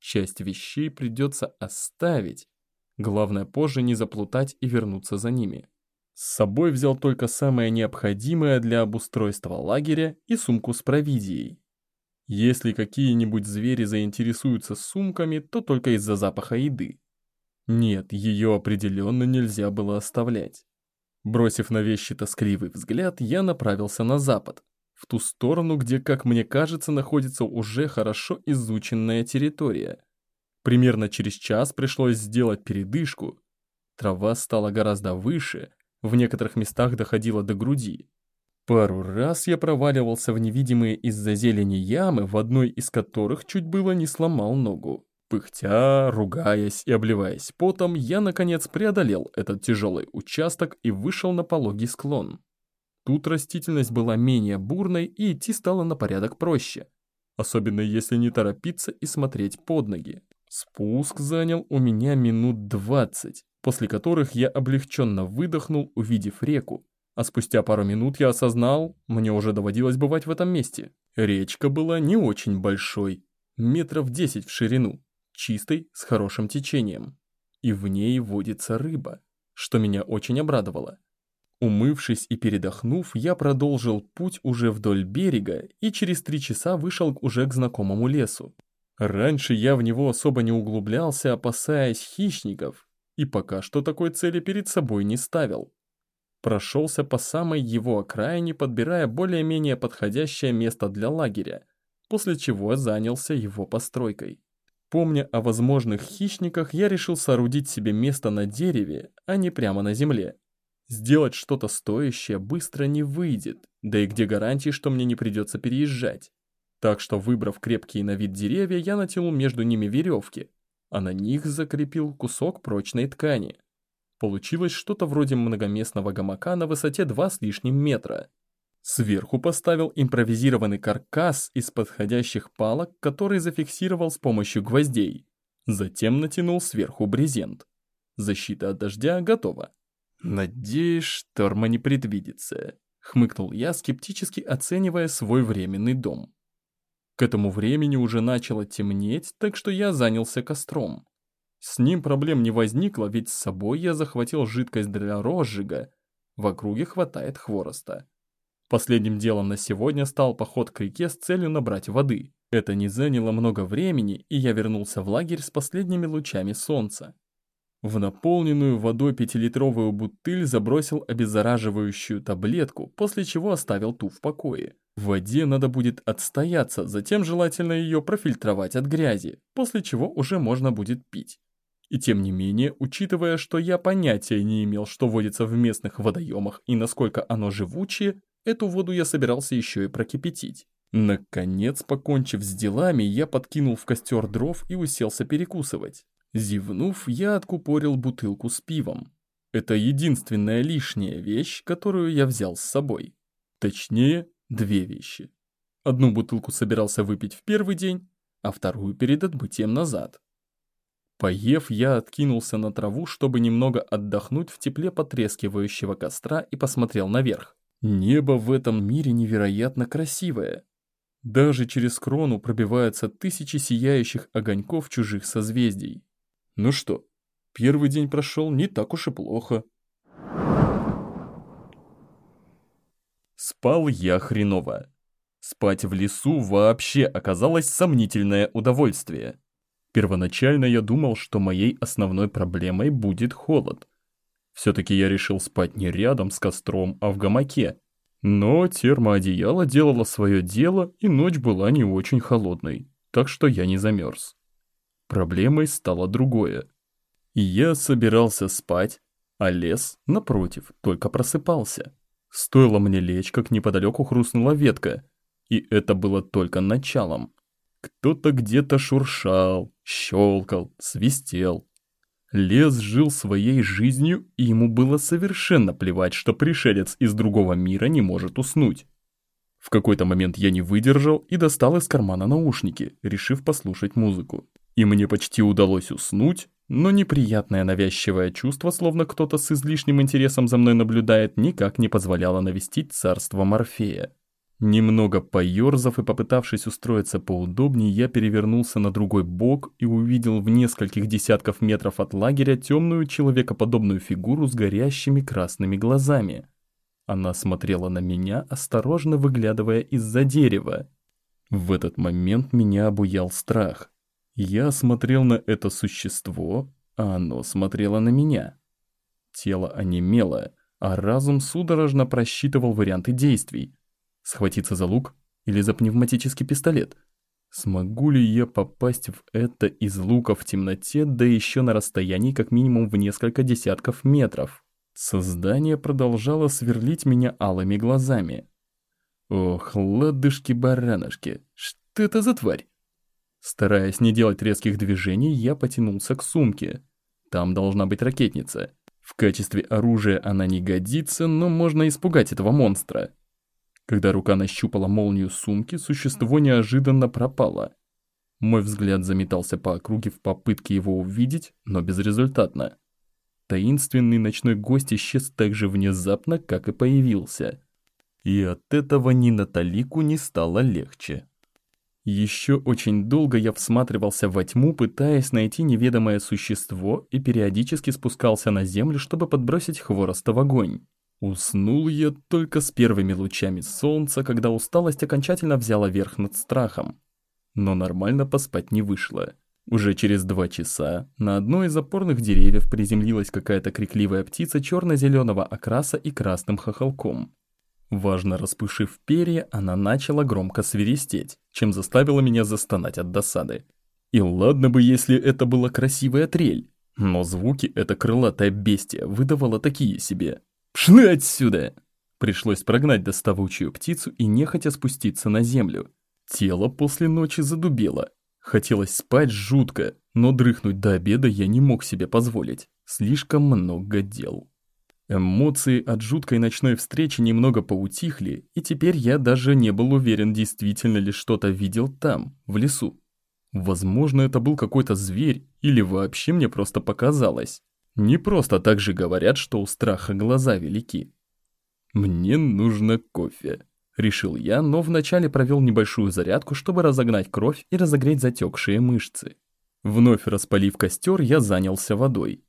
Часть вещей придется оставить. Главное позже не заплутать и вернуться за ними. С собой взял только самое необходимое для обустройства лагеря и сумку с провизией. Если какие-нибудь звери заинтересуются сумками, то только из-за запаха еды. Нет, ее определенно нельзя было оставлять. Бросив на вещи тоскливый взгляд, я направился на запад, в ту сторону, где, как мне кажется, находится уже хорошо изученная территория. Примерно через час пришлось сделать передышку. Трава стала гораздо выше, в некоторых местах доходила до груди. Пару раз я проваливался в невидимые из-за зелени ямы, в одной из которых чуть было не сломал ногу. Пыхтя, ругаясь и обливаясь потом, я, наконец, преодолел этот тяжелый участок и вышел на пологий склон. Тут растительность была менее бурной и идти стало на порядок проще. Особенно если не торопиться и смотреть под ноги. Спуск занял у меня минут двадцать, после которых я облегченно выдохнул, увидев реку. А спустя пару минут я осознал, мне уже доводилось бывать в этом месте. Речка была не очень большой, метров десять в ширину, чистой, с хорошим течением. И в ней водится рыба, что меня очень обрадовало. Умывшись и передохнув, я продолжил путь уже вдоль берега и через три часа вышел уже к знакомому лесу. Раньше я в него особо не углублялся, опасаясь хищников, и пока что такой цели перед собой не ставил. Прошелся по самой его окраине, подбирая более-менее подходящее место для лагеря, после чего занялся его постройкой. Помня о возможных хищниках, я решил соорудить себе место на дереве, а не прямо на земле. Сделать что-то стоящее быстро не выйдет, да и где гарантии, что мне не придется переезжать. Так что, выбрав крепкие на вид деревья, я натянул между ними веревки, а на них закрепил кусок прочной ткани. Получилось что-то вроде многоместного гамака на высоте 2 с лишним метра. Сверху поставил импровизированный каркас из подходящих палок, который зафиксировал с помощью гвоздей. Затем натянул сверху брезент. Защита от дождя готова. «Надеюсь, шторма не предвидится», — хмыкнул я, скептически оценивая свой временный дом. К этому времени уже начало темнеть, так что я занялся костром. С ним проблем не возникло, ведь с собой я захватил жидкость для розжига. В округе хватает хвороста. Последним делом на сегодня стал поход к реке с целью набрать воды. Это не заняло много времени, и я вернулся в лагерь с последними лучами солнца. В наполненную водой пятилитровую бутыль забросил обеззараживающую таблетку, после чего оставил ту в покое. В воде надо будет отстояться, затем желательно ее профильтровать от грязи, после чего уже можно будет пить. И тем не менее, учитывая, что я понятия не имел, что водится в местных водоемах и насколько оно живучее, Эту воду я собирался еще и прокипятить. Наконец, покончив с делами, я подкинул в костер дров и уселся перекусывать. Зевнув, я откупорил бутылку с пивом. Это единственная лишняя вещь, которую я взял с собой. Точнее, две вещи. Одну бутылку собирался выпить в первый день, а вторую перед отбытием назад. Поев, я откинулся на траву, чтобы немного отдохнуть в тепле потрескивающего костра и посмотрел наверх. Небо в этом мире невероятно красивое. Даже через крону пробиваются тысячи сияющих огоньков чужих созвездий. Ну что, первый день прошел не так уж и плохо. Спал я хреново. Спать в лесу вообще оказалось сомнительное удовольствие. Первоначально я думал, что моей основной проблемой будет холод. Все-таки я решил спать не рядом с костром, а в гамаке. Но термоодеяло делало свое дело, и ночь была не очень холодной, так что я не замерз. Проблемой стало другое. Я собирался спать, а лес, напротив, только просыпался. Стоило мне лечь, как неподалеку хрустнула ветка, и это было только началом. Кто-то где-то шуршал, щелкал, свистел. Лес жил своей жизнью, и ему было совершенно плевать, что пришелец из другого мира не может уснуть. В какой-то момент я не выдержал и достал из кармана наушники, решив послушать музыку. И мне почти удалось уснуть, но неприятное навязчивое чувство, словно кто-то с излишним интересом за мной наблюдает, никак не позволяло навестить царство Морфея. Немного поёрзав и попытавшись устроиться поудобнее, я перевернулся на другой бок и увидел в нескольких десятков метров от лагеря темную человекоподобную фигуру с горящими красными глазами. Она смотрела на меня, осторожно выглядывая из-за дерева. В этот момент меня обуял страх. Я смотрел на это существо, а оно смотрело на меня. Тело онемело, а разум судорожно просчитывал варианты действий – Схватиться за лук или за пневматический пистолет? Смогу ли я попасть в это из лука в темноте, да еще на расстоянии как минимум в несколько десятков метров? Создание продолжало сверлить меня алыми глазами. Ох, ладышки-баранышки, что это за тварь? Стараясь не делать резких движений, я потянулся к сумке. Там должна быть ракетница. В качестве оружия она не годится, но можно испугать этого монстра. Когда рука нащупала молнию сумки, существо неожиданно пропало. Мой взгляд заметался по округе в попытке его увидеть, но безрезультатно. Таинственный ночной гость исчез так же внезапно, как и появился. И от этого ни Наталику не стало легче. Еще очень долго я всматривался во тьму, пытаясь найти неведомое существо и периодически спускался на землю, чтобы подбросить хвороста в огонь. Уснул я только с первыми лучами солнца, когда усталость окончательно взяла верх над страхом. Но нормально поспать не вышло. Уже через два часа на одной из опорных деревьев приземлилась какая-то крикливая птица черно-зеленого окраса и красным хохолком. Важно распушив перья, она начала громко свиристеть, чем заставила меня застонать от досады. И ладно бы, если это была красивая трель, но звуки эта крылатая бестия выдавала такие себе. «Пшли отсюда!» Пришлось прогнать доставучую птицу и нехотя спуститься на землю. Тело после ночи задубело. Хотелось спать жутко, но дрыхнуть до обеда я не мог себе позволить. Слишком много дел. Эмоции от жуткой ночной встречи немного поутихли, и теперь я даже не был уверен, действительно ли что-то видел там, в лесу. Возможно, это был какой-то зверь, или вообще мне просто показалось. Не просто так же говорят, что у страха глаза велики. «Мне нужно кофе», — решил я, но вначале провел небольшую зарядку, чтобы разогнать кровь и разогреть затекшие мышцы. Вновь распалив костер, я занялся водой.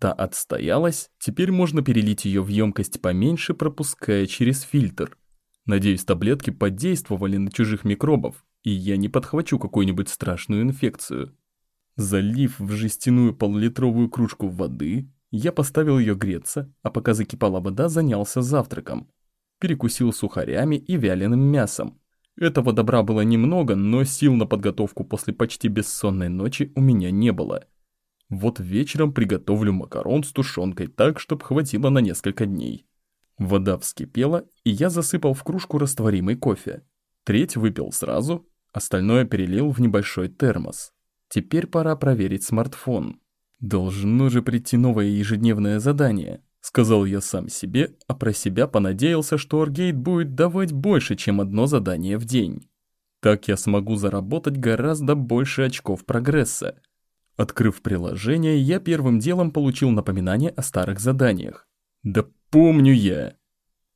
Та отстоялась, теперь можно перелить ее в емкость поменьше, пропуская через фильтр. Надеюсь, таблетки подействовали на чужих микробов, и я не подхвачу какую-нибудь страшную инфекцию. Залив в жестяную поллитровую кружку воды, я поставил ее греться, а пока закипала вода, занялся завтраком. Перекусил сухарями и вяленым мясом. Этого добра было немного, но сил на подготовку после почти бессонной ночи у меня не было. Вот вечером приготовлю макарон с тушенкой так, чтобы хватило на несколько дней. Вода вскипела, и я засыпал в кружку растворимый кофе. Треть выпил сразу, остальное перелил в небольшой термос. Теперь пора проверить смартфон. Должно же прийти новое ежедневное задание, сказал я сам себе, а про себя понадеялся, что Оргейт будет давать больше, чем одно задание в день. Так я смогу заработать гораздо больше очков прогресса. Открыв приложение, я первым делом получил напоминание о старых заданиях. Да помню я.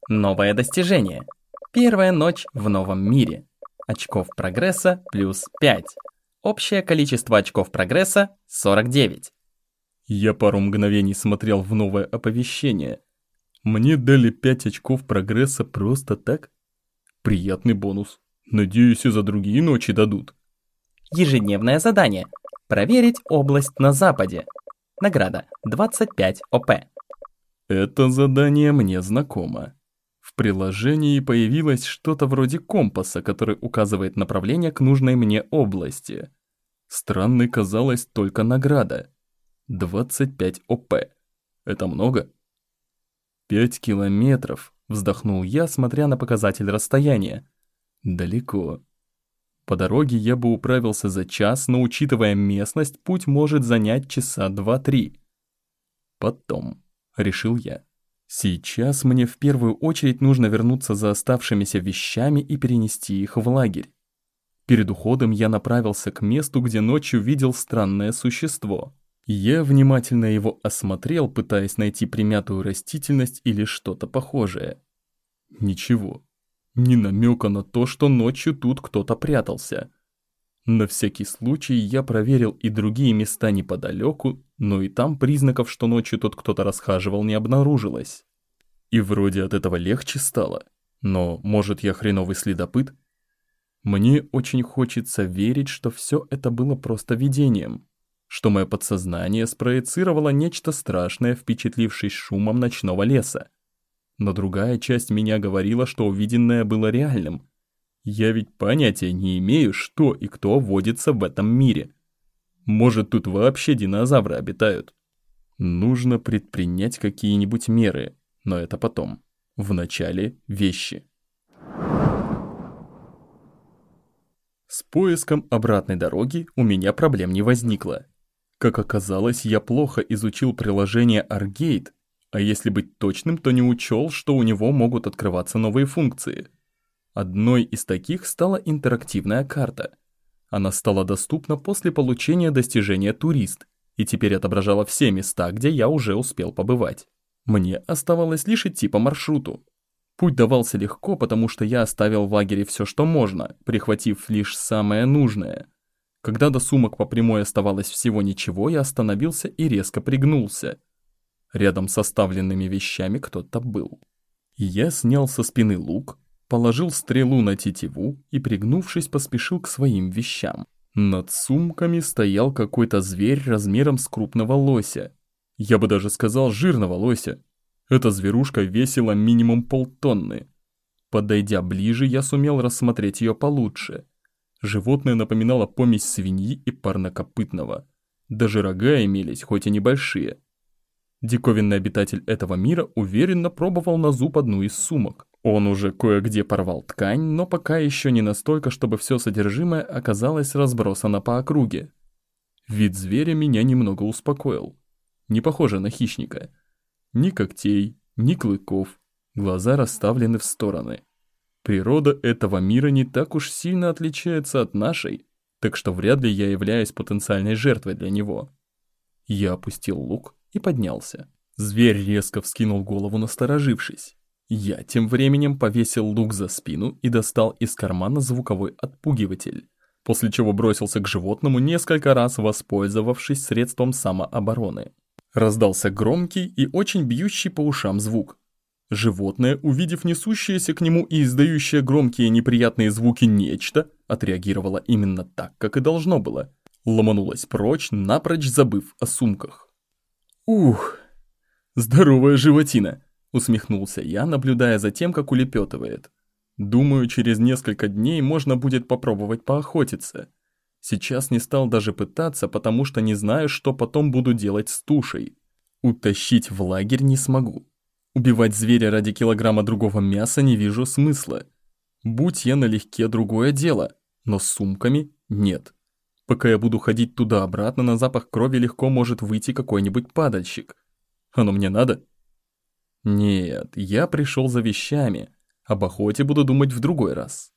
Новое достижение. Первая ночь в новом мире. Очков прогресса плюс 5. Общее количество очков прогресса 49.
Я пару мгновений смотрел в новое оповещение. Мне дали 5 очков прогресса просто так? Приятный бонус. Надеюсь, и за другие ночи дадут.
Ежедневное задание. Проверить область на западе. Награда 25 ОП.
Это задание мне знакомо. В приложении появилось что-то вроде компаса, который указывает направление к нужной мне области. Странной казалась только награда. 25 ОП. Это много? «Пять километров», — вздохнул я, смотря на показатель расстояния. «Далеко». По дороге я бы управился за час, но учитывая местность, путь может занять часа два-три. Потом, решил я. Сейчас мне в первую очередь нужно вернуться за оставшимися вещами и перенести их в лагерь. Перед уходом я направился к месту, где ночью видел странное существо. Я внимательно его осмотрел, пытаясь найти примятую растительность или что-то похожее. Ничего. Ни намека на то, что ночью тут кто-то прятался. На всякий случай я проверил и другие места неподалеку, но и там признаков, что ночью тут кто-то расхаживал, не обнаружилось. И вроде от этого легче стало. Но, может, я хреновый следопыт? Мне очень хочется верить, что все это было просто видением. Что мое подсознание спроецировало нечто страшное, впечатлившись шумом ночного леса но другая часть меня говорила, что увиденное было реальным. Я ведь понятия не имею, что и кто водится в этом мире. Может, тут вообще динозавры обитают? Нужно предпринять какие-нибудь меры, но это потом. Вначале вещи. С поиском обратной дороги у меня проблем не возникло. Как оказалось, я плохо изучил приложение Argate, а если быть точным, то не учел, что у него могут открываться новые функции. Одной из таких стала интерактивная карта. Она стала доступна после получения достижения «Турист» и теперь отображала все места, где я уже успел побывать. Мне оставалось лишь идти по маршруту. Путь давался легко, потому что я оставил в лагере все, что можно, прихватив лишь самое нужное. Когда до сумок по прямой оставалось всего ничего, я остановился и резко пригнулся. Рядом с оставленными вещами кто-то был. Я снял со спины лук, положил стрелу на тетиву и, пригнувшись, поспешил к своим вещам. Над сумками стоял какой-то зверь размером с крупного лося. Я бы даже сказал жирного лося. Эта зверушка весила минимум полтонны. Подойдя ближе, я сумел рассмотреть ее получше. Животное напоминало помесь свиньи и парнокопытного. Даже рога имелись, хоть и небольшие. Диковинный обитатель этого мира уверенно пробовал на зуб одну из сумок. Он уже кое-где порвал ткань, но пока еще не настолько, чтобы все содержимое оказалось разбросано по округе. Вид зверя меня немного успокоил. Не похоже на хищника. Ни когтей, ни клыков, глаза расставлены в стороны. Природа этого мира не так уж сильно отличается от нашей, так что вряд ли я являюсь потенциальной жертвой для него. Я опустил лук и поднялся. Зверь резко вскинул голову, насторожившись. Я тем временем повесил лук за спину и достал из кармана звуковой отпугиватель, после чего бросился к животному, несколько раз воспользовавшись средством самообороны. Раздался громкий и очень бьющий по ушам звук. Животное, увидев несущееся к нему и издающее громкие неприятные звуки нечто, отреагировало именно так, как и должно было. Ломанулось прочь, напрочь забыв о сумках. «Ух, здоровая животина!» — усмехнулся я, наблюдая за тем, как улепетывает. «Думаю, через несколько дней можно будет попробовать поохотиться». Сейчас не стал даже пытаться, потому что не знаю, что потом буду делать с тушей. Утащить в лагерь не смогу. Убивать зверя ради килограмма другого мяса не вижу смысла. Будь я налегке, другое дело, но с сумками нет. Пока я буду ходить туда-обратно, на запах крови легко может выйти какой-нибудь падальщик. Оно мне надо? Нет, я пришел за вещами. Об охоте буду думать в другой раз.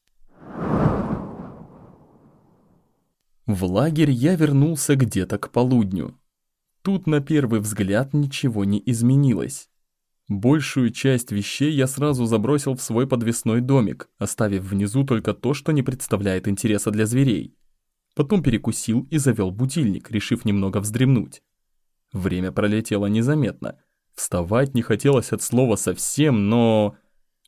В лагерь я вернулся где-то к полудню. Тут на первый взгляд ничего не изменилось. Большую часть вещей я сразу забросил в свой подвесной домик, оставив внизу только то, что не представляет интереса для зверей. Потом перекусил и завел будильник, решив немного вздремнуть. Время пролетело незаметно. Вставать не хотелось от слова совсем, но...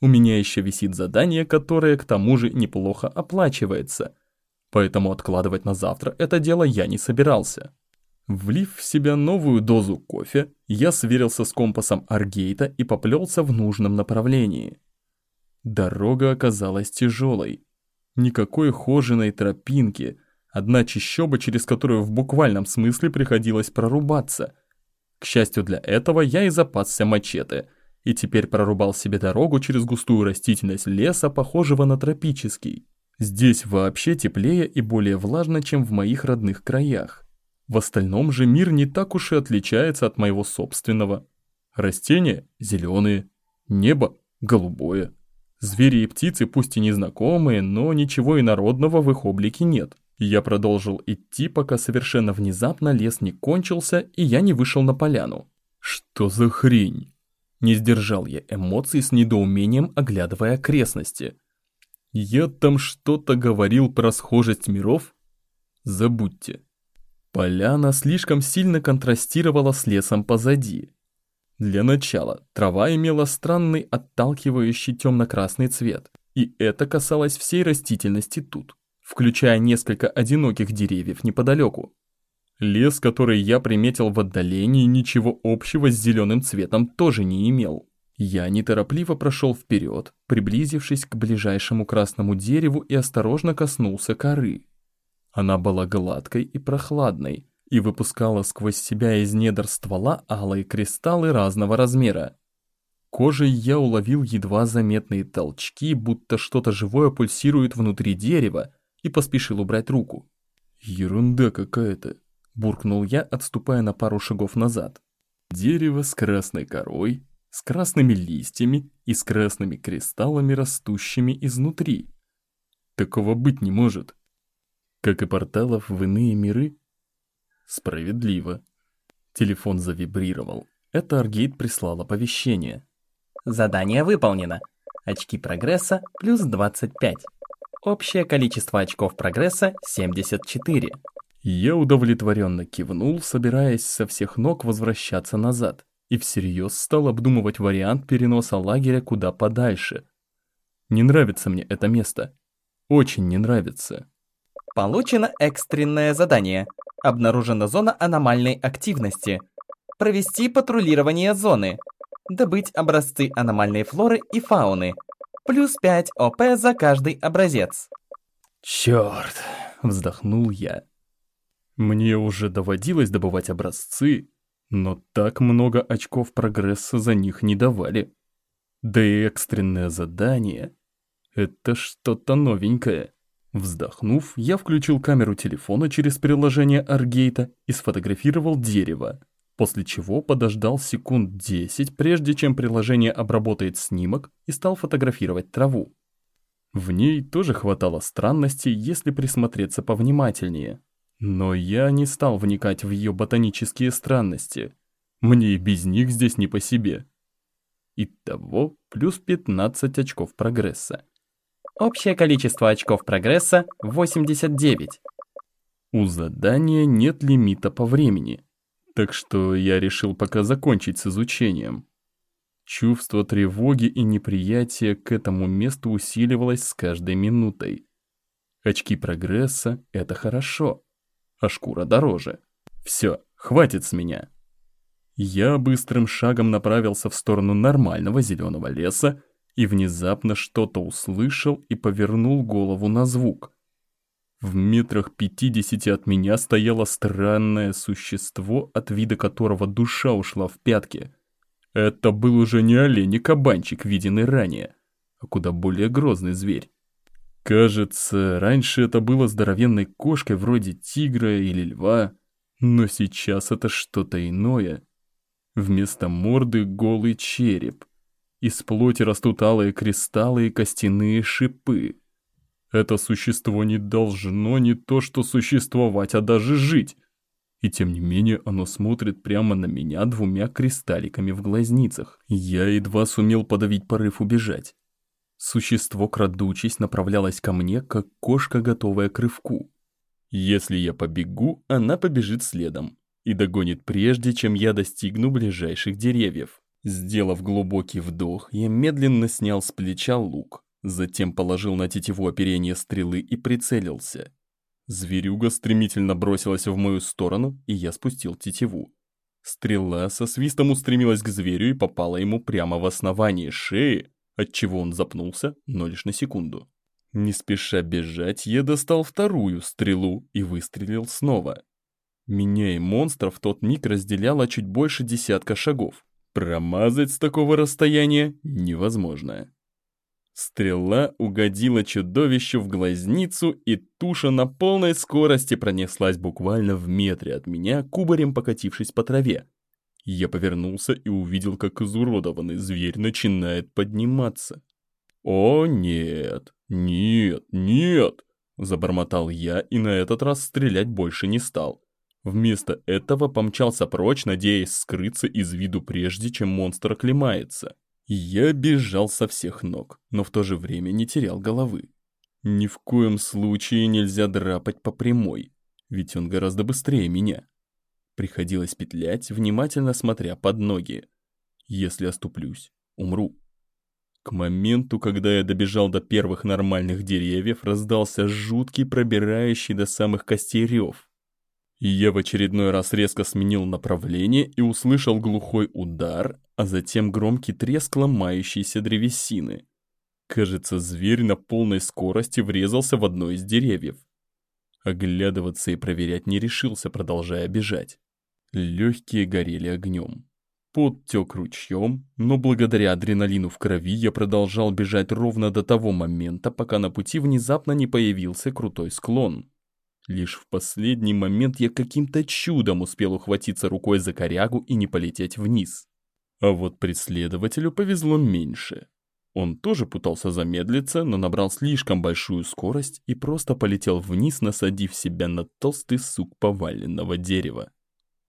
У меня еще висит задание, которое к тому же неплохо оплачивается – поэтому откладывать на завтра это дело я не собирался. Влив в себя новую дозу кофе, я сверился с компасом Аргейта и поплелся в нужном направлении. Дорога оказалась тяжелой. Никакой хоженой тропинки, одна чащоба, через которую в буквальном смысле приходилось прорубаться. К счастью для этого, я и запасся мачете, и теперь прорубал себе дорогу через густую растительность леса, похожего на тропический. Здесь вообще теплее и более влажно, чем в моих родных краях. В остальном же мир не так уж и отличается от моего собственного. Растения – зеленые, небо – голубое. Звери и птицы пусть и незнакомые, но ничего инородного в их облике нет. Я продолжил идти, пока совершенно внезапно лес не кончился, и я не вышел на поляну. Что за хрень? Не сдержал я эмоций с недоумением, оглядывая окрестности. Я там что-то говорил про схожесть миров? Забудьте. Поляна слишком сильно контрастировала с лесом позади. Для начала, трава имела странный отталкивающий темно-красный цвет, и это касалось всей растительности тут, включая несколько одиноких деревьев неподалеку. Лес, который я приметил в отдалении, ничего общего с зеленым цветом тоже не имел. Я неторопливо прошел вперед, приблизившись к ближайшему красному дереву и осторожно коснулся коры. Она была гладкой и прохладной и выпускала сквозь себя из недр ствола алые кристаллы разного размера. Кожей я уловил едва заметные толчки, будто что-то живое пульсирует внутри дерева, и поспешил убрать руку. «Ерунда какая-то», – буркнул я, отступая на пару шагов назад. «Дерево с красной корой, с красными листьями и с красными кристаллами, растущими изнутри. Такого быть не может. Как и порталов в иные миры? Справедливо. Телефон завибрировал. Это Аргейт прислал оповещение.
Задание выполнено. Очки прогресса плюс 25. Общее количество очков прогресса 74.
Я удовлетворенно кивнул, собираясь со всех ног возвращаться назад, и всерьез стал обдумывать вариант переноса лагеря куда подальше. Не нравится мне это место. Очень не нравится.
Получено экстренное задание. Обнаружена зона аномальной активности. Провести патрулирование зоны. Добыть образцы аномальной флоры и фауны. Плюс 5 ОП за каждый образец.
Черт, вздохнул я. Мне уже доводилось добывать образцы, но так много очков прогресса за них не давали. Да и экстренное задание — это что-то новенькое. Вздохнув, я включил камеру телефона через приложение Аргейта и сфотографировал дерево после чего подождал секунд 10, прежде чем приложение обработает снимок и стал фотографировать траву. В ней тоже хватало странностей, если присмотреться повнимательнее. Но я не стал вникать в ее ботанические странности. Мне и без них здесь не по себе. Итого плюс 15 очков прогресса.
Общее количество очков прогресса 89.
У задания нет лимита по времени. Так что я решил пока закончить с изучением. Чувство тревоги и неприятия к этому месту усиливалось с каждой минутой. Очки прогресса — это хорошо, а шкура дороже. Все, хватит с меня. Я быстрым шагом направился в сторону нормального зеленого леса и внезапно что-то услышал и повернул голову на звук. В метрах пятидесяти от меня стояло странное существо, от вида которого душа ушла в пятки. Это был уже не олень и кабанчик, виденный ранее, а куда более грозный зверь. Кажется, раньше это было здоровенной кошкой вроде тигра или льва, но сейчас это что-то иное. Вместо морды голый череп. Из плоти растут алые кристаллы и костяные шипы. Это существо не должно не то что существовать, а даже жить. И тем не менее оно смотрит прямо на меня двумя кристалликами в глазницах. Я едва сумел подавить порыв убежать. Существо, крадучись, направлялось ко мне, как кошка, готовая к рывку. Если я побегу, она побежит следом и догонит прежде, чем я достигну ближайших деревьев. Сделав глубокий вдох, я медленно снял с плеча лук. Затем положил на тетиву оперение стрелы и прицелился. Зверюга стремительно бросилась в мою сторону, и я спустил тетиву. Стрела со свистом устремилась к зверю и попала ему прямо в основание шеи, отчего он запнулся, но лишь на секунду. Не спеша бежать, я достал вторую стрелу и выстрелил снова. Меня и монстра в тот миг разделяло чуть больше десятка шагов. Промазать с такого расстояния невозможно. Стрела угодила чудовищу в глазницу, и туша на полной скорости пронеслась буквально в метре от меня, кубарем покатившись по траве. Я повернулся и увидел, как изуродованный зверь начинает подниматься. «О, нет, нет, нет!» Забормотал я и на этот раз стрелять больше не стал. Вместо этого помчался прочь, надеясь скрыться из виду прежде, чем монстр оклемается. Я бежал со всех ног, но в то же время не терял головы. Ни в коем случае нельзя драпать по прямой, ведь он гораздо быстрее меня. Приходилось петлять, внимательно смотря под ноги. Если оступлюсь, умру. К моменту, когда я добежал до первых нормальных деревьев, раздался жуткий, пробирающий до самых костей рев. Я в очередной раз резко сменил направление и услышал глухой удар, а затем громкий треск ломающейся древесины. Кажется, зверь на полной скорости врезался в одно из деревьев. Оглядываться и проверять не решился, продолжая бежать. Легкие горели огнем. Пот тек ручьем, но благодаря адреналину в крови я продолжал бежать ровно до того момента, пока на пути внезапно не появился крутой склон. Лишь в последний момент я каким-то чудом успел ухватиться рукой за корягу и не полететь вниз. А вот преследователю повезло меньше. Он тоже пытался замедлиться, но набрал слишком большую скорость и просто полетел вниз, насадив себя на толстый сук поваленного дерева.